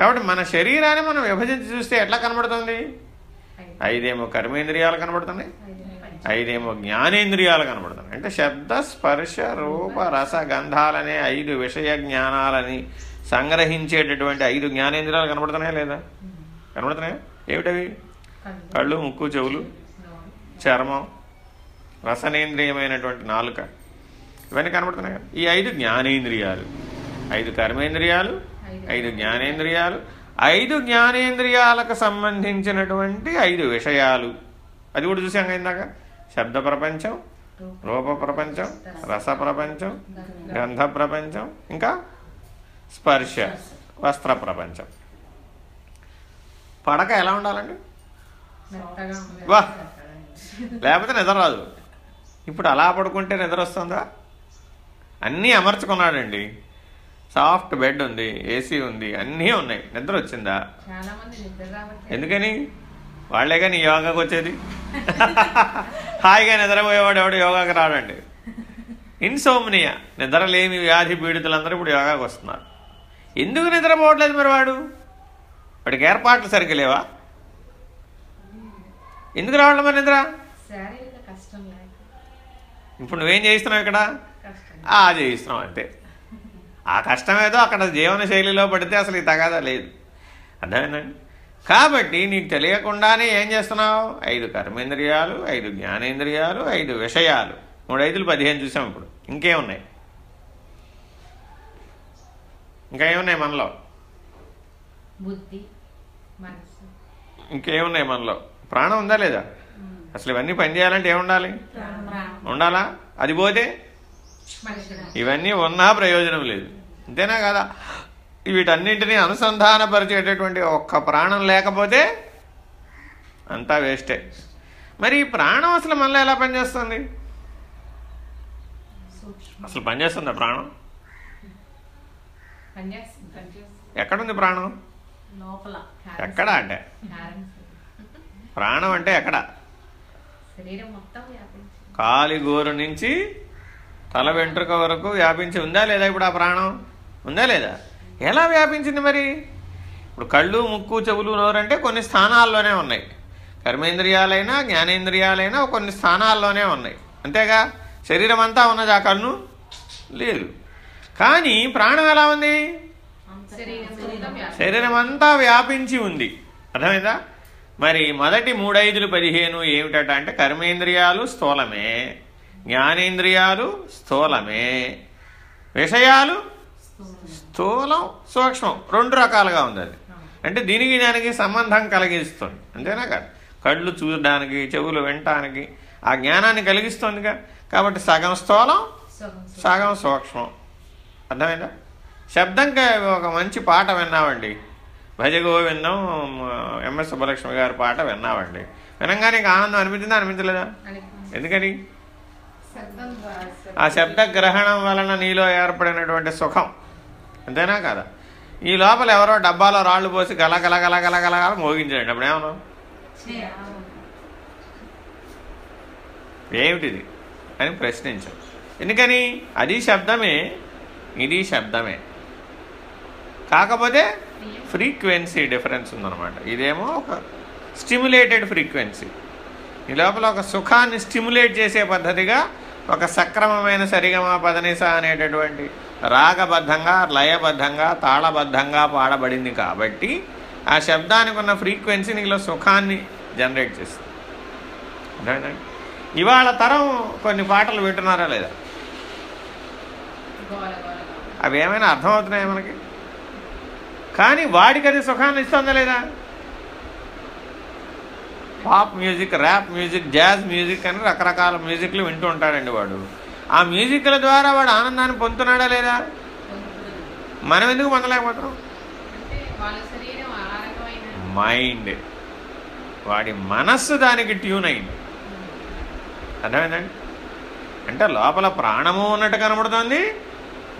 కాబట్టి మన శరీరాన్ని మనం విభజించి చూస్తే ఎట్లా కనబడుతుంది? ఐదేమో కర్మేంద్రియాలు కనబడుతున్నాయి? ఐదేమో జ్ఞానేంద్రియాలు కనబడుతున్నాయి అంటే శబ్ద స్పర్శ రూప రస గంధాలనే ఐదు విషయ జ్ఞానాలని సంగ్రహించేటటువంటి ఐదు జ్ఞానేంద్రియాలు కనబడుతున్నాయా లేదా? కనబడుతున్నాయా? ఏమిటవి? కళ్ళు ముక్కు చెవులు చర్మం రసనేంద్రియమైనటువంటి నాలుక. ఇవన్నీ కనబడుతున్నాయి? కదా ఈ ఐదు జ్ఞానేంద్రియాలు. ఐదు కర్మేంద్రియాలు ఐదు జ్ఞానేంద్రియాలు. ఐదు జ్ఞానేంద్రియాలకు సంబంధించినటువంటి ఐదు విషయాలు. అది కూడా చూసాం కదా ఇందాక? శబ్ద ప్రపంచం రూప ప్రపంచం రస ప్రపంచం గంధ. ప్రపంచం ఇంకా స్పర్శ వస్త్ర ప్రపంచం పడక ఎలా ఉండాలండి? వా! లేకపోతే నిద్ర రాదు. ఇప్పుడు అలా పడుకుంటే నిద్ర వస్తుందా? అన్నీ అమర్చుకున్నాడండి. సాఫ్ట్ బెడ్ ఉంది ఏసీ ఉంది అన్నీ ఉన్నాయి. నిద్ర వచ్చిందా? ఎందుకని? వాళ్ళే కానీ యోగాకి వచ్చేది? హాయిగా నిద్రపోయేవాడు ఎవడు? యోగాకి రాడండి. ఇన్సోమ్నియా. నిద్రలేని వ్యాధి పీడితులందరూ ఇప్పుడు యోగాకి వస్తున్నారు. ఎందుకు నిద్రపోవట్లేదు మరి వాడు? వాడికి ఏర్పాట్లు సరిగ్గా లేవా? ఎందుకు రావడం మరి నిద్ర? ఇప్పుడు నువ్వేం చేయిస్తున్నావు ఇక్కడ? ఆ చేయిస్తున్నావు అంతే. ఆ కష్టం ఏదో అక్కడ జీవన శైలిలో పడితే అసలు ఈ తగాదా లేదు. అర్థమైందండి? కాబట్టి నీకు తెలియకుండానే ఏం చేస్తున్నావు? ఐదు కర్మేంద్రియాలు ఐదు జ్ఞానేంద్రియాలు ఐదు విషయాలు. మూడు ఐదులు పదిహేను చూసాం ఇప్పుడు. ఇంకేమున్నాయి? ఇంకా ఏమున్నాయి మనలో? బుద్ధి మనసు ఇంకేమున్నాయి మనలో? ప్రాణం ఉందా లేదా? అసలు ఇవన్నీ పనిచేయాలంటే ఏముండాలి? ఉండాలా? అది పోతే? ఇవన్నీ ఉన్నా ప్రయోజనం లేదు. అంతేనా కదా? వీటన్నింటినీ అనుసంధానపరిచేటటువంటి ఒక్క ప్రాణం లేకపోతే అంతా వేస్టే. మరి ఈ ప్రాణం అసలు మనలో ఎలా పనిచేస్తుంది? అసలు పనిచేస్తుందా ప్రాణం? ఎక్కడుంది ప్రాణం? ఎక్కడ అంటే? ప్రాణం అంటే ఎక్కడ? శరీరం మొత్తం వ్యాపించి కాలి గోరు నుంచి తల వెంట్రుక వరకు వ్యాపించి ఉందా లేదా ఇప్పుడు ఆ ప్రాణం? ఉందా లేదా? ఎలా వ్యాపించింది మరి? ఇప్పుడు కళ్ళు ముక్కు చెవులు నోరంటే కొన్ని స్థానాల్లోనే ఉన్నాయి. కర్మేంద్రియాలైనా జ్ఞానేంద్రియాలైనా కొన్ని స్థానాల్లోనే ఉన్నాయి. అంతేగా? శరీరం అంతా ఉన్నది ఆ కన్ను? లేదు. కానీ ప్రాణం ఎలా ఉంది? శరీరం శరీరం అంతా వ్యాపించి ఉంది. అర్థమైందా? మరి మొదటి మూడైదులు పదిహేను ఏమిటట అంటే కర్మేంద్రియాలు స్థూలమే జ్ఞానేంద్రియాలు స్థూలమే విషయాలు స్థూలం సూక్ష్మం. రెండు రకాలుగా ఉంది అది అంటే దీనికి దానికి సంబంధం కలిగిస్తుంది. అంతేనా కదా? కళ్ళు చూడడానికి చెవులు వినటానికి ఆ జ్ఞానాన్ని కలిగిస్తుందిగా. కాబట్టి సగం స్థూలం సగం సూక్ష్మం. అర్థమైందా? శబ్దంగా ఒక మంచి పాట విన్నామండి. భజ గోవిందం ఎంఎస్ సుబ్బలక్ష్మి గారి పాట విన్నామండి. వినంగానే ఆనందం అనిపించిందా? అనిపించలేదా? అని ఎందుకని? శబ్దం ఆ శబ్ద గ్రహణం వలన నీలో ఏర్పడినటువంటి సుఖం. అంతేనా కదా? ఈ లోపల ఎవరో డబ్బాలో రాళ్ళు పోసి గల గల గల గల గల గల మోగించాడు అప్పుడు ఏమన్నా ఏమిటిది? అని ప్రశ్నించాం ఎందుకని? అది శబ్దమే ఇది శబ్దమే. కాకపోతే ఫ్రీక్వెన్సీ డిఫరెన్స్ ఉందన్నమాట. ఇదేమో ఒక స్టిమ్యులేటెడ్ ఫ్రీక్వెన్సీ. ఈ లోపల ఒక సుఖాన్ని స్టిమ్యులేట్ చేసే పద్ధతిగా ఒక సక్రమమైన సరిగమ పదనిస అనేటటువంటి రాగబద్ధంగా లయబద్ధంగా తాళబద్ధంగా పాడబడింది కాబట్టి ఆ శబ్దానికి ఉన్న ఫ్రీక్వెన్సీ నీలో సుఖాన్ని జనరేట్ చేస్తుంది. ఇవాళ తరం కొన్ని పాటలు వింటున్నారా లేదా? అవి ఏమైనా అర్థమవుతున్నాయా మనకి? కానీ వాడికి అది సుఖాన్ని ఇస్తుందా లేదా? Pop music rap music jazz music అని రకరకాల మ్యూజిక్లు వింటూ ఉంటాడండి వాడు. ఆ మ్యూజిక్ల ద్వారా వాడు ఆనందాన్ని పొందుతున్నాడా లేదా? మనం ఎందుకు పొందలేకపోతున్నాం? మైండ్. వాడి మనస్సు దానికి ట్యూన్ అయింది. అర్థమైందండి? అంటే లోపల ప్రాణము ఉన్నట్టు కనబడుతుంది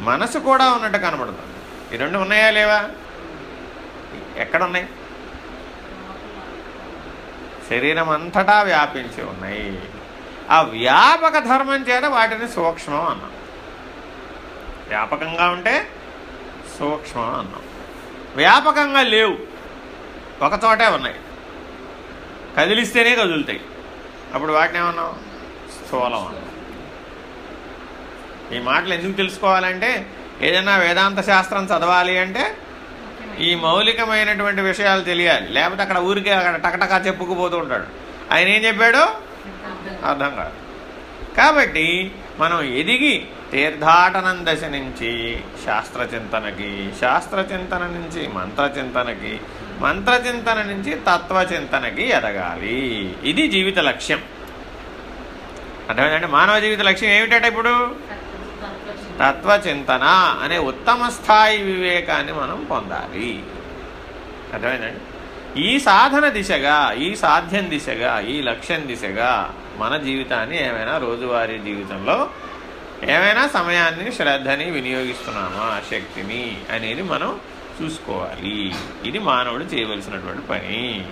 మనసు కూడా ఉన్నట్టు కనబడుతుంది. ఈ రెండు ఉన్నాయా లేవా? ఎక్కడ ఉన్నాయి శరీరం అంతటా వ్యాపించి ఉన్నాయి. ఆ వ్యాపక ధర్మం చేత వాటిని సూక్ష్మం అన్నాం. వ్యాపకంగా ఉంటే సూక్ష్మం అన్నాం. వ్యాపకంగా లేవు. ఒకచోటే ఉన్నాయి. కదిలిస్తేనే కదులుతాయి. అప్పుడు వాటిని ఏమన్నాం? స్థూలం అన్నాం. ఈ మాటలు ఎందుకు తెలుసుకోవాలంటే ఏదైనా వేదాంత శాస్త్రం చదవాలి అంటే ఈ మౌలికమైనటువంటి విషయాలు తెలియాలి. లేకపోతే అక్కడ ఊరికే అక్కడ టకటకా చెప్పుకుపోతూ ఉంటాడు. ఆయన ఏం చెప్పాడు? అర్థం కాదు. కాబట్టి మనం ఎదిగి తీర్థాటనం దశ నుంచి శాస్త్రచింతనకి శాస్త్రచింతన నుంచి మంత్రచింతనకి మంత్రచింతన నుంచి తత్వచింతనకి ఎదగాలి. ఇది జీవిత లక్ష్యం. అర్థమైందంటే మానవ జీవిత లక్ష్యం ఏమిటంటే ఇప్పుడు? తత్వచింతన అనే ఉత్తమ స్థాయి వివేకాన్ని మనం పొందాలి. అర్థమైందండి? ఈ సాధన దిశగా ఈ సాధ్యం దిశగా ఈ లక్ష్యం దిశగా మన జీవితాన్ని ఏమైనా రోజువారీ జీవితంలో ఏమైనా సమయాన్ని శ్రద్ధని వినియోగిస్తున్నామా శక్తిని అనేది మనం చూసుకోవాలి. ఇది మానవుడు చేయవలసినటువంటి పని.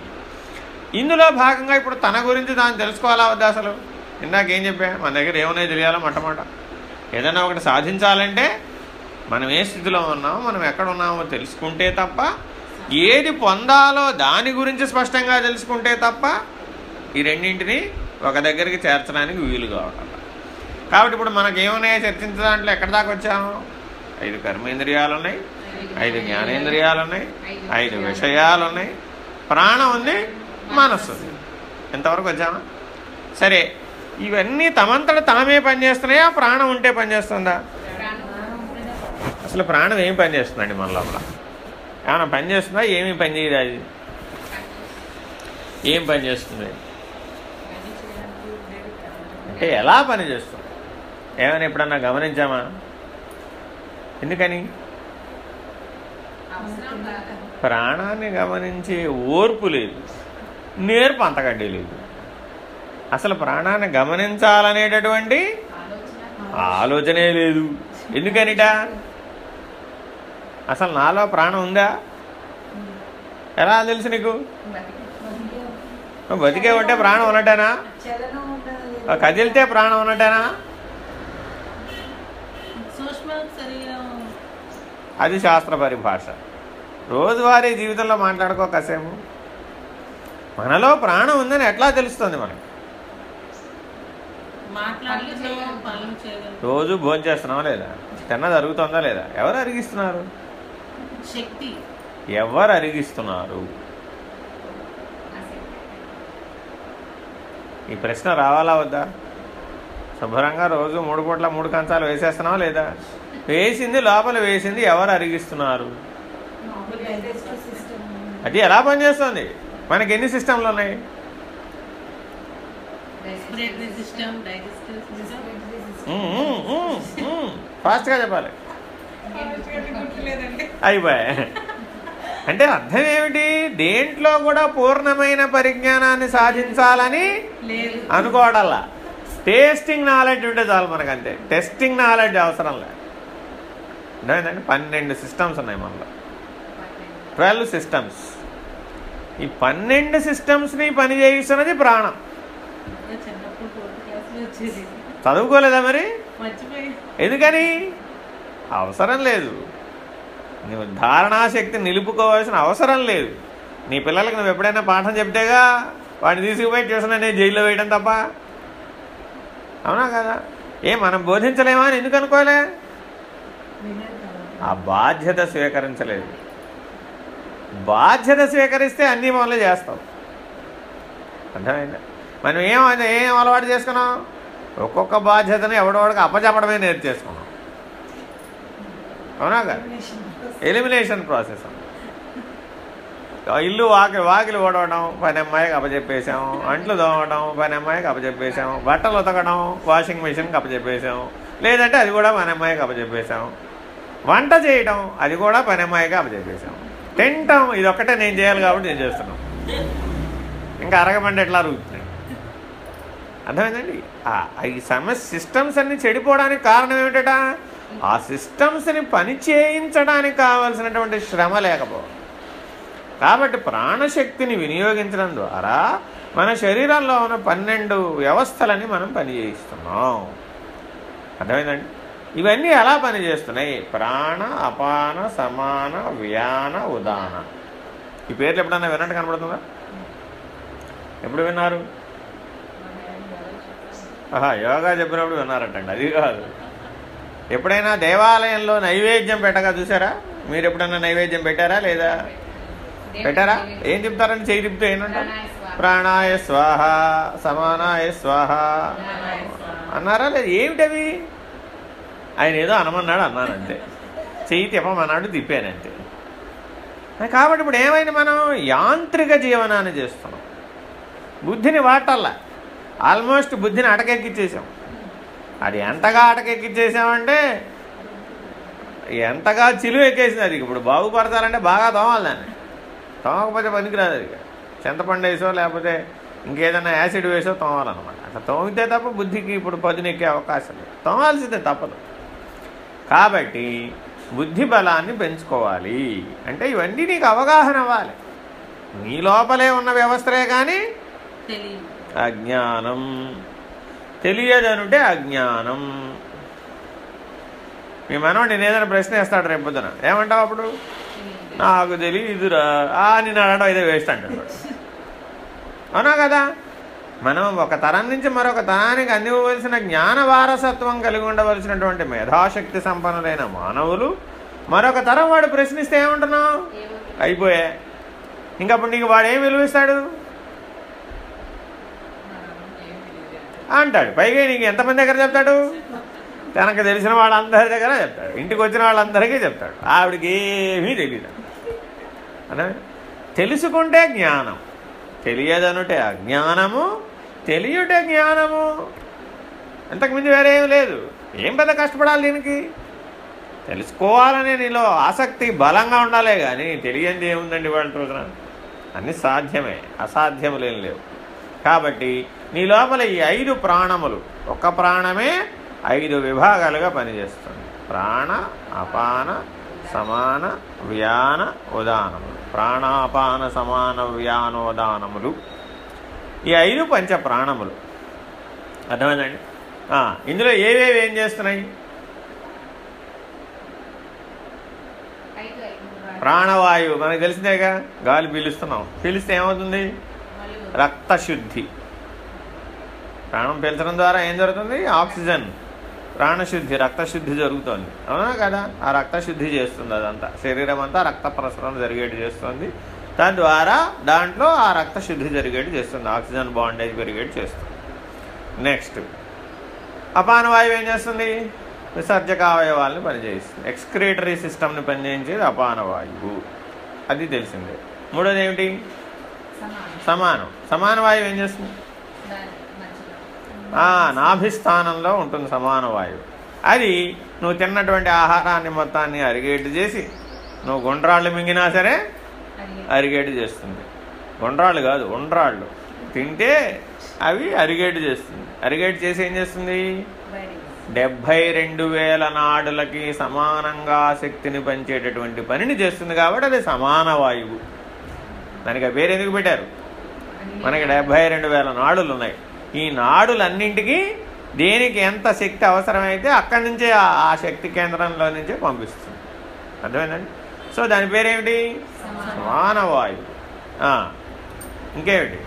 ఇందులో భాగంగా ఇప్పుడు తన గురించి తాను తెలుసుకోవాలా వద్దా అసలు? ఇందాకేం చెప్పా? మన దగ్గర ఏమన్నా తెలియాలో మొట్టమొదట ఏదైనా ఒకటి సాధించాలంటే మనం ఏ స్థితిలో ఉన్నామో మనం ఎక్కడ ఉన్నామో తెలుసుకుంటే తప్ప ఏది పొందాలో దాని గురించి స్పష్టంగా తెలుసుకుంటే తప్ప ఈ రెండింటిని ఒక దగ్గరికి చేర్చడానికి వీలు కావటం కాబట్టి ఇప్పుడు మనకి చర్చించిన దాంట్లో ఎక్కడి దాకా వచ్చాము? ఐదు కర్మేంద్రియాలు ఉన్నాయి ఐదు జ్ఞానేంద్రియాలు ఉన్నాయి ఐదు విషయాలు ఉన్నాయి. ప్రాణం ఉంది మనస్సు ఉంది. ఎంతవరకు వచ్చామా? సరే ఇవన్నీ తమంతట తామే పనిచేస్తున్నాయా? ప్రాణం ఉంటే పనిచేస్తుందా? అసలు ప్రాణం ఏం పనిచేస్తుందండి మన లోపల? ఏమైనా పని చేస్తుందా? ఏమీ పని చేయదు అది. ఏం పని చేస్తుంది? అంటే ఎలా పని చేస్తుంది ఏమైనా ఎప్పుడన్నా గమనించామా? ఎందుకని? ప్రాణాన్ని గమనించే ఓర్పు లేదు. నేర్పు అంతకంటే లేదు. అసలు ప్రాణాన్ని గమనించాలనేటటువంటి ఆలోచనే లేదు. ఎందుకనిట? అసలు నాలో ప్రాణం ఉందా? ఎలా తెలుసు నీకు? బతికే ఉంటే ప్రాణం ఉన్నట్టేనా? కదిలితే ప్రాణం ఉన్నట్టేనా? అది శాస్త్ర పరిభాష. రోజువారీ జీవితంలో మాట్లాడుకో కాసేపు. మనలో ప్రాణం ఉందని ఎట్లా తెలుస్తుంది మనకి? రోజు భోజనం చేస్తున్నావా లేదా? తిన్న జరుగుతుందా లేదా? ఎవరు అరిగిస్తున్నారు? ఎవరు అరిగిస్తున్నారు? ఈ ప్రశ్న రావాలా వద్దా? శుభ్రంగా రోజు మూడు పూట్ల మూడు కంచాలు వేసేస్తున్నావా లేదా? వేసింది లోపల వేసింది ఎవరు అరిగిస్తున్నారు? అది ఎలా పనిచేస్తుంది? మనకి ఎన్ని సిస్టంలు ఉన్నాయి? ఫాస్ట్గా చెప్పాలి. అయిపోయా అంటే అర్థం ఏమిటి? దేంట్లో కూడా పూర్ణమైన పరిజ్ఞానాన్ని సాధించాలని అనుకోవడల్లా టేస్టింగ్ నాలెడ్జ్ ఉంటే చాలు మనకంతే. టెస్టింగ్ నాలెడ్జ్ అవసరం లేదు. పన్నెండు సిస్టమ్స్ ఉన్నాయి మనలో. Twelve systems. ఈ పన్నెండు సిస్టమ్స్ని పని చేయిస్తున్నది ప్రాణం. చదువుకోలేదా మరి? ఎందుకని? అవసరం లేదు. నువ్వు ధారణాశక్తి నిలుపుకోవాల్సిన అవసరం లేదు. నీ పిల్లలకు నువ్వు ఎప్పుడైనా పాఠం చెప్తేగా వాడిని తీసుకుపోయి ట్యూషన్ అనేది జైల్లో వేయడం తప్ప. అవునా కదా? ఏ మనం బోధించలేమా అని ఎందుకు అనుకోలే? ఆ బాధ్యత స్వీకరించలేదు. బాధ్యత స్వీకరిస్తే అన్నీ పనులు చేస్తాం. అర్థమైందా? మనం ఏం ఏం అలవాటు చేసుకున్నాం? ఒక్కొక్క బాధ్యతను ఎవడోడికి అప్పచెప్పడమే నేర్చేసుకున్నాం. అవునా కాదు? ఎలిమినేషన్ ప్రాసెస్ ఇల్లు వాకిలి వాకిలి ఓడవడం పని అమ్మాయికి అప్పచెప్పేసాం అంట్లు తోమడం పని అమ్మాయికి అప్పచెప్పేసాం బట్టలు ఉతకడం వాషింగ్ మిషన్కి అప్పచెప్పేసాం లేదంటే అది కూడా పని అమ్మాయికి అప్పచెప్పేసాం వంట చేయడం అది కూడా పని అమ్మాయికి అప్పచెప్పేసాం తింటాం ఇదొక్కటే నేను చేయాలి కాబట్టి నేను చేస్తున్నాం. ఇంకా అరగమండి ఎట్లా అరుగుతున్నాయి? అర్థమైందండి? ఈ సమస్య సిస్టమ్స్ అన్నీ చెడిపోవడానికి కారణం ఏమిటట? ఆ సిస్టమ్స్ని పని చేయించడానికి కావలసినటువంటి శ్రమ లేకపోవడం. కాబట్టి ప్రాణశక్తిని వినియోగించడం ద్వారా మన శరీరంలో ఉన్న పన్నెండు వ్యవస్థలని మనం పని చేయిస్తున్నాం. అర్థమైందండి? ఇవన్నీ ఎలా పనిచేస్తున్నాయి ప్రాణ అపాన సమాన వ్యాన ఉదాన. ఈ పేర్లు ఎప్పుడన్నా విన్నట్టు కనబడుతుందా ఎప్పుడు విన్నారు? ఆహా యోగా చెప్పినప్పుడు విన్నారటండి. అది కాదు. ఎప్పుడైనా దేవాలయంలో నైవేద్యం పెట్టగా చూసారా? మీరు ఎప్పుడైనా నైవేద్యం పెట్టారా లేదా? పెట్టారా? ఏం చెప్తారని చేయి చెప్తే ఏంటంటారు? ప్రాణాయ స్వాహ సమానాయ స్వాహ. అన్నారా లేదు? ఏమిటవి ఆయన ఏదో అనమన్నాడు అన్నాను అంతే చెయ్యి తిప్పమన్నాడు తిప్పానంతే. కాబట్టి ఇప్పుడు ఏమైంది మనం? యాంత్రిక జీవనాన్ని చేస్తున్నాం. బుద్ధిని వాటల్లా ఆల్మోస్ట్ బుద్ధిని అటకెక్కిచ్చేసాం. అది ఎంతగా అటకెక్కిచ్చేసామంటే ఎంతగా చిలువ ఎక్కేసింది అది ఇప్పుడు బాగుపడతారంటే బాగా తోమాలి దాన్ని. తోమకపోతే పనికిరాదు అది చింతపండు వేసో లేకపోతే ఇంకేదైనా యాసిడ్ వేసో తోమాలన్నమాట. అట్లా తోమితే తప్ప బుద్ధికి ఇప్పుడు పదునెక్కే అవకాశం లేదు. తోమాల్సిందే తప్పదు. కాబట్టి బుద్ధి బలాన్ని పెంచుకోవాలి. అంటే ఇవన్నీ నీకు అవగాహన అవ్వాలి. నీ లోపలే ఉన్న వ్యవస్థలే కానీ అజ్ఞానం. తెలియదనుంటే అజ్ఞానం. మీ మనవాడు నేను ఏదైనా ప్రశ్న వేస్తాడు రేపు పొద్దున. ఏమంటావు అప్పుడు? నాకు తెలియదురా ఆ నేను అడగడం ఇదే వేస్ట్ అంటాడు. అవునా కదా? మనం ఒక తరం నుంచి మరొక తరానికి అందివ్వవలసిన జ్ఞాన వారసత్వం కలిగి ఉండవలసినటువంటి మేధాశక్తి సంపన్నులైన మానవులు మరొక తరం వాడు ప్రశ్నిస్తే ఏమంటున్నావు? అయిపోయా. ఇంకప్పుడు నీకు వాడు ఏం విలువిస్తాడు? అంటాడు. పైగా నీకు ఎంతమంది దగ్గర చెప్తాడు? తనకు తెలిసిన వాళ్ళందరి దగ్గర చెప్తాడు. ఇంటికి వచ్చిన వాళ్ళందరికీ చెప్తాడు. ఆవిడకి ఏమీ తెలియదు అదే తెలుసుకుంటే జ్ఞానం. తెలియదనుటే అజ్ఞానము తెలియటే జ్ఞానము. ఇంతకుమించి వేరే లేదు. ఏం పెద్ద కష్టపడాలి దీనికి? తెలుసుకోవాలనే నీలో ఆసక్తి బలంగా ఉండాలే కానీ తెలియంది ఏముందండి వాళ్ళ రోజున అన్నీ సాధ్యమే. అసాధ్యములేం లేవు. కాబట్టి నీ లోపల ఈ ఐదు ప్రాణములు. ఒక ప్రాణమే ఐదు విభాగాలుగా పనిచేస్తుంది. ప్రాణ అపాన సమాన వ్యాన ఉదానములు ప్రాణాపాన సమాన వ్యానోదానములు ఈ ఐదు పంచ ప్రాణములు. అర్థమైందండి? ఇందులో ఏవేవి ఏం చేస్తున్నాయి? ప్రాణవాయువు. మనకు తెలిసిందేగా? గాలి పీలుస్తున్నాం. పీలిస్తే ఏమవుతుంది? రక్తశుద్ధి. ప్రాణం పీల్చడం ద్వారా ఏం జరుగుతుంది? ఆక్సిజన్. ప్రాణశుద్ధి రక్తశుద్ధి జరుగుతుంది. అవునా కదా? ఆ రక్తశుద్ధి చేస్తుంది అదంతా. శరీరం అంతా రక్త ప్రసరణ జరిగేటి చేస్తుంది. తద్వారా దాంట్లో ఆ రక్తశుద్ధి జరిగేటి చేస్తుంది. ఆక్సిజన్ బాండేజ్ పెరిగేటి చేస్తుంది. నెక్స్ట్. అపానవాయువు ఏం చేస్తుంది? విసర్జక అవయవాల్ని పనిచేస్తుంది ఎక్స్క్రేటరీ సిస్టమ్ని పనిచేయించేది అపానవాయువు అది తెలిసిందే. మూడోది ఏమిటి? సమానం. సమానం వాయువు ఏం చేస్తుంది? దాని నాభిస్థానంలో ఉంటుంది సమాన వాయువు. అది నువ్వు తిన్నటువంటి ఆహారాన్ని మొత్తాన్ని అరిగేటు చేసి నువ్వు గుండ్రాళ్ళు మింగినా సరే అరిగేటు చేస్తుంది. గుండ్రాళ్ళు కాదు ఉండ్రాళ్ళు. తింటే అవి అరిగేటు చేస్తుంది. అరిగేటు చేసి ఏం చేస్తుంది? డెబ్భై రెండు వేల నాడులకి సమానంగా శక్తిని పంచేటటువంటి పనిని చేస్తుంది కాబట్టి అది సమాన వాయువు. దానికి ఆ పేరు ఎందుకు పెట్టారు? మనకి డెబ్భై రెండు వేల నాడులు ఉన్నాయి ఈ నాడులన్నింటికి దేనికి ఎంత శక్తి అవసరమైతే అక్కడి నుంచే ఆ- శక్తి కేంద్రంలో నుంచే పంపిస్తుంది. అర్థమైందండి? సో దాని పేరేమిటి? సమానం. సమాన వాయువు ఆ, ఇంకేమిటి?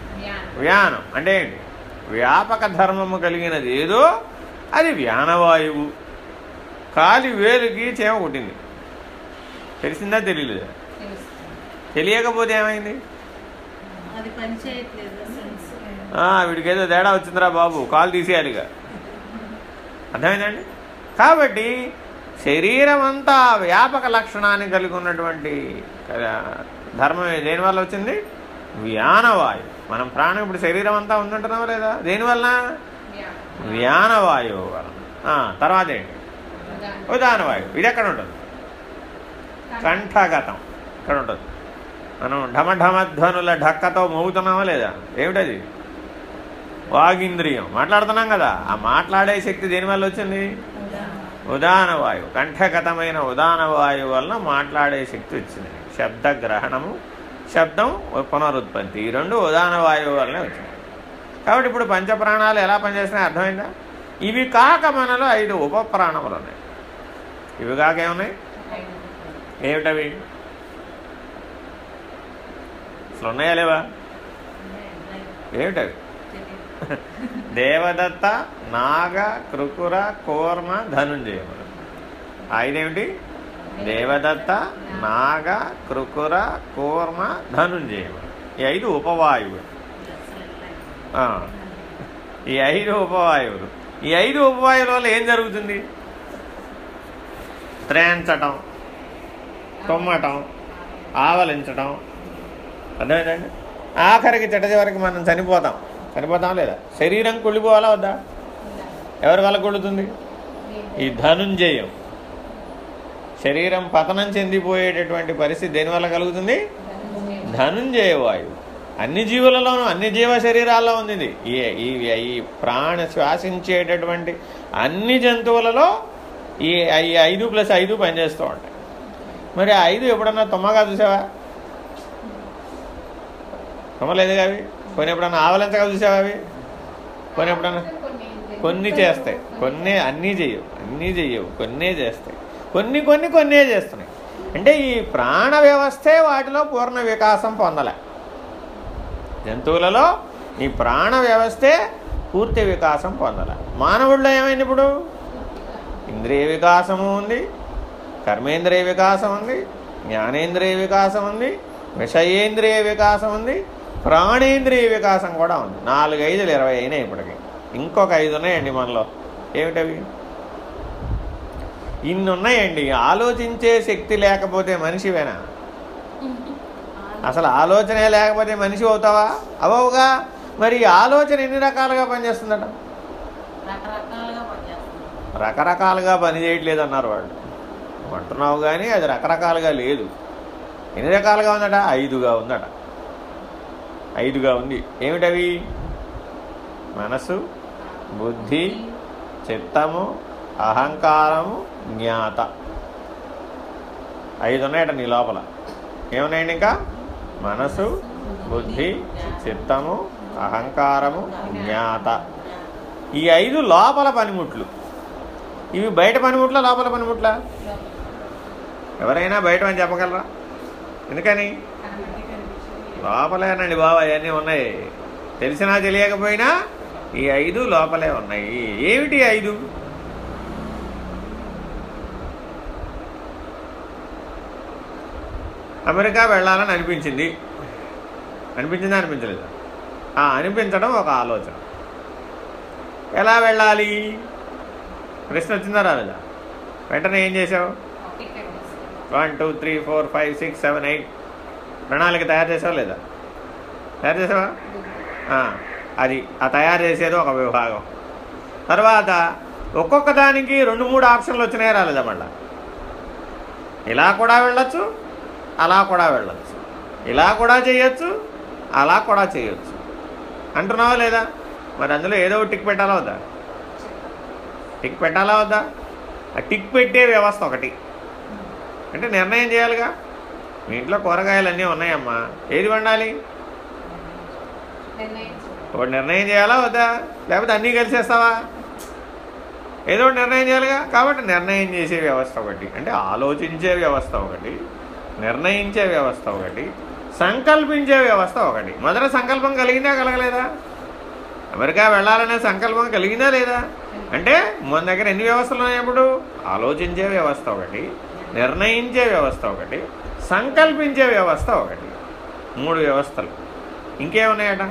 వ్యానం. అంటే ఏంటి? వ్యాపక ధర్మము కలిగినది ఏదో అది వ్యానవాయువు. కాలి వేలుకి చేమ కొట్టింది తెలిసిందా తెలియలేదా తెలియకపోతే ఏమైంది? వీడికేదో తేడా వచ్చిందిరా బాబు. కాలు తీసేయాలిగా అర్థమైందండి? కాబట్టి శరీరం అంతా వ్యాపక లక్షణాన్ని కలిగి ఉన్నటువంటి ధర్మం దేనివల్ల వచ్చింది? వ్యానవాయు మనం ప్రాణం ఇప్పుడు శరీరం అంతా ఉందంటున్నావా లేదా? దేనివల్ల వ్యానవాయువు వలన. తర్వాత ఏంటి? ఉదానవాయువు ఇది ఎక్కడ ఉంటుంది? కంఠగతం. ఇక్కడ ఉంటుంది? మనం ఢమఢమధ్వనుల ఢక్కతో మోగుతున్నామా లేదా? ఏమిటది? వాగింద్రియం. మాట్లాడుతున్నాం కదా. ఆ మాట్లాడే శక్తి దేనివల్ల వచ్చింది? ఉదాహరణ వాయువు కంఠగతమైన ఉదాహరణ వాయువు వలన మాట్లాడే శక్తి వచ్చింది. శబ్ద గ్రహణము శబ్దం పునరుత్పత్తి. ఈ రెండు ఉదాహరణ వాయువు వలనే వచ్చింది. కాబట్టి ఇప్పుడు పంచప్రాణాలు ఎలా పనిచేస్తున్నాయి? అర్థమైందా? ఇవి కాక మనలో ఐదు ఉప ప్రాణములు ఉన్నాయి. ఇవి కాక ఏమున్నాయి? ఏమిటవి? అసలు ఉన్నాయా లేవా? ఏమిటవి? దేవదత్త నాగ కృకుర కోర్మ ధనుంజయములు ఐదేమిటి దేవదత్త నాగ కృకుర కూర్మ ధనుంజయములు ఈ ఐదు ఉపవాయువులు. ఈ ఐదు ఉపవాయువులు. ఈ ఐదు ఉపవాయువుల వల్ల ఏం జరుగుతుంది? త్రేంచటం తుమ్మటం ఆవలించటం. అర్థమైందండి? ఆఖరికి చిట్ట చివరికి మనం చనిపోతాం. చనిపోతాం లేదా? శరీరం కుళ్ళిపోవాలా వద్దా? ఎవరి వల్ల కుళ్ళుతుంది? ఈ ధనుంజయం. శరీరం పతనం చెందిపోయేటటువంటి పరిస్థితి దేనివల్ల కలుగుతుంది? ధనుంజయ వాయువు. అన్ని జీవులలోనూ అన్ని జీవ శరీరాల్లో ఉంది ఈ ఈ ప్రాణ శ్వాసించేటటువంటి అన్ని జంతువులలో ఈ ఐదు ప్లస్ ఐదు పనిచేస్తూ ఉంటాయి. మరి ఐదు ఎప్పుడన్నా తుమ్మగా చూసావా? తుమ్మలేదుగా అవి? కొన్ని ఎప్పుడన్నా ఆవలింతగా చూసావా అవి? కొన్ని ఎప్పుడన్నా? కొన్ని చేస్తాయి. కొన్ని అన్నీ చెయ్యవు. అన్నీ చెయ్యవు. కొన్నే చేస్తాయి. కొన్ని కొన్ని కొన్నే చేస్తున్నాయి. అంటే ఈ ప్రాణ వ్యవస్థే వాటిలో పూర్ణ వికాసం పొందలే. జంతువులలో ఈ ప్రాణ వ్యవస్థే పూర్తి వికాసం పొందలే. మానవుల్లో ఏమైంది ఇప్పుడు? ఇంద్రియ వికాసము ఉంది కర్మేంద్రియ వికాసం ఉంది జ్ఞానేంద్రియ వికాసం ఉంది విషయేంద్రియ వికాసం ఉంది ప్రాణేంద్రియ వికాసం కూడా ఉంది. నాలుగు ఐదులు ఇరవై అయినాయి ఇప్పటికి. ఇంకొక ఐదు ఉన్నాయండి మనలో. ఏమిటవి? ఇన్ని ఉన్నాయండి. ఆలోచించే శక్తి లేకపోతే మనిషివేనా? అసలు ఆలోచనే లేకపోతే మనిషి అవుతావా? అవవుగా. మరి ఆలోచన ఎన్ని రకాలుగా పనిచేస్తుందట? రకరకాలుగా పనిచేస్తుంది. రకరకాలుగా పని చేయట్లేదు అన్నారు వాళ్ళు అంటున్నావు కానీ అది రకరకాలుగా లేదు. ఎన్ని రకాలుగా ఉందట? ఐదుగా ఉందట. ఐదుగా ఉంది. ఏమిటవి? మనసు బుద్ధి చిత్తము అహంకారము జ్ఞాత. ఐదు ఉన్నాయట నీ లోపల. ఏమున్నాయండి ఇంకా? మనసు బుద్ధి చిత్తము అహంకారము జ్ఞాత. ఈ ఐదు లోపల పనిముట్లు. ఇవి బయట పనిముట్ల లోపల పనిముట్ల? ఎవరైనా బయట అని చెప్పగలరా? ఎందుకని? లోపలేనండి బాబా అవన్నీ ఉన్నాయి. తెలిసినా తెలియకపోయినా ఈ ఐదు లోపలే ఉన్నాయి. ఏమిటి ఐదు? అమెరికా వెళ్ళాలని అనిపించింది. అనిపించిందా అనిపించలేదా? ఆ అనిపించడం ఒక ఆలోచన. ఎలా వెళ్ళాలి? ప్రశ్న వచ్చిందా రాలేదా? వెంటనే ఏం చేసావు one two three four five six seven eight ప్రణాళిక తయారు చేసావా లేదా? తయారు చేసావా అది ఆ తయారు చేసేది ఒక విభాగం. తర్వాత ఒక్కొక్క దానికి రెండు మూడు ఆప్షన్లు వచ్చినాయా రాలేదా మళ్ళా? ఇలా కూడా వెళ్ళచ్చు అలా కూడా వెళ్ళొచ్చు. ఇలా కూడా చేయొచ్చు అలా కూడా చేయొచ్చు. అంటున్నావా లేదా? మరి అందులో ఏదో ఒకటి టిక్ పెట్టాలా వద్దా? టిక్ పెట్టాలా వద్దా? ఆ టిక్ పెట్టే వ్యవస్థ ఒకటి. అంటే నిర్ణయం చేయాలిగా? మీ ఇంట్లో కూరగాయలు అన్నీ ఉన్నాయమ్మా. ఏది వండాలి? ఒకటి నిర్ణయం చేయాలా వద్దా? లేకపోతే అన్నీ కలిసేస్తావా? ఏదో ఒకటి నిర్ణయం చేయాలిగా? కాబట్టి నిర్ణయం చేసే వ్యవస్థ ఒకటి. అంటే ఆలోచించే వ్యవస్థ ఒకటి నిర్ణయించే వ్యవస్థ ఒకటి సంకల్పించే వ్యవస్థ ఒకటి. మొదట సంకల్పం కలిగిందా కలగలేదా? అమెరికా వెళ్ళాలనే సంకల్పం కలిగిందా లేదా? అంటే మన దగ్గర ఎన్ని వ్యవస్థలు ఉన్నాయి ఇప్పుడు ఆలోచించే వ్యవస్థ ఒకటి నిర్ణయించే వ్యవస్థ ఒకటి సంకల్పించే వ్యవస్థ ఒకటి. మూడు వ్యవస్థలు. ఇంకేమున్నాయట?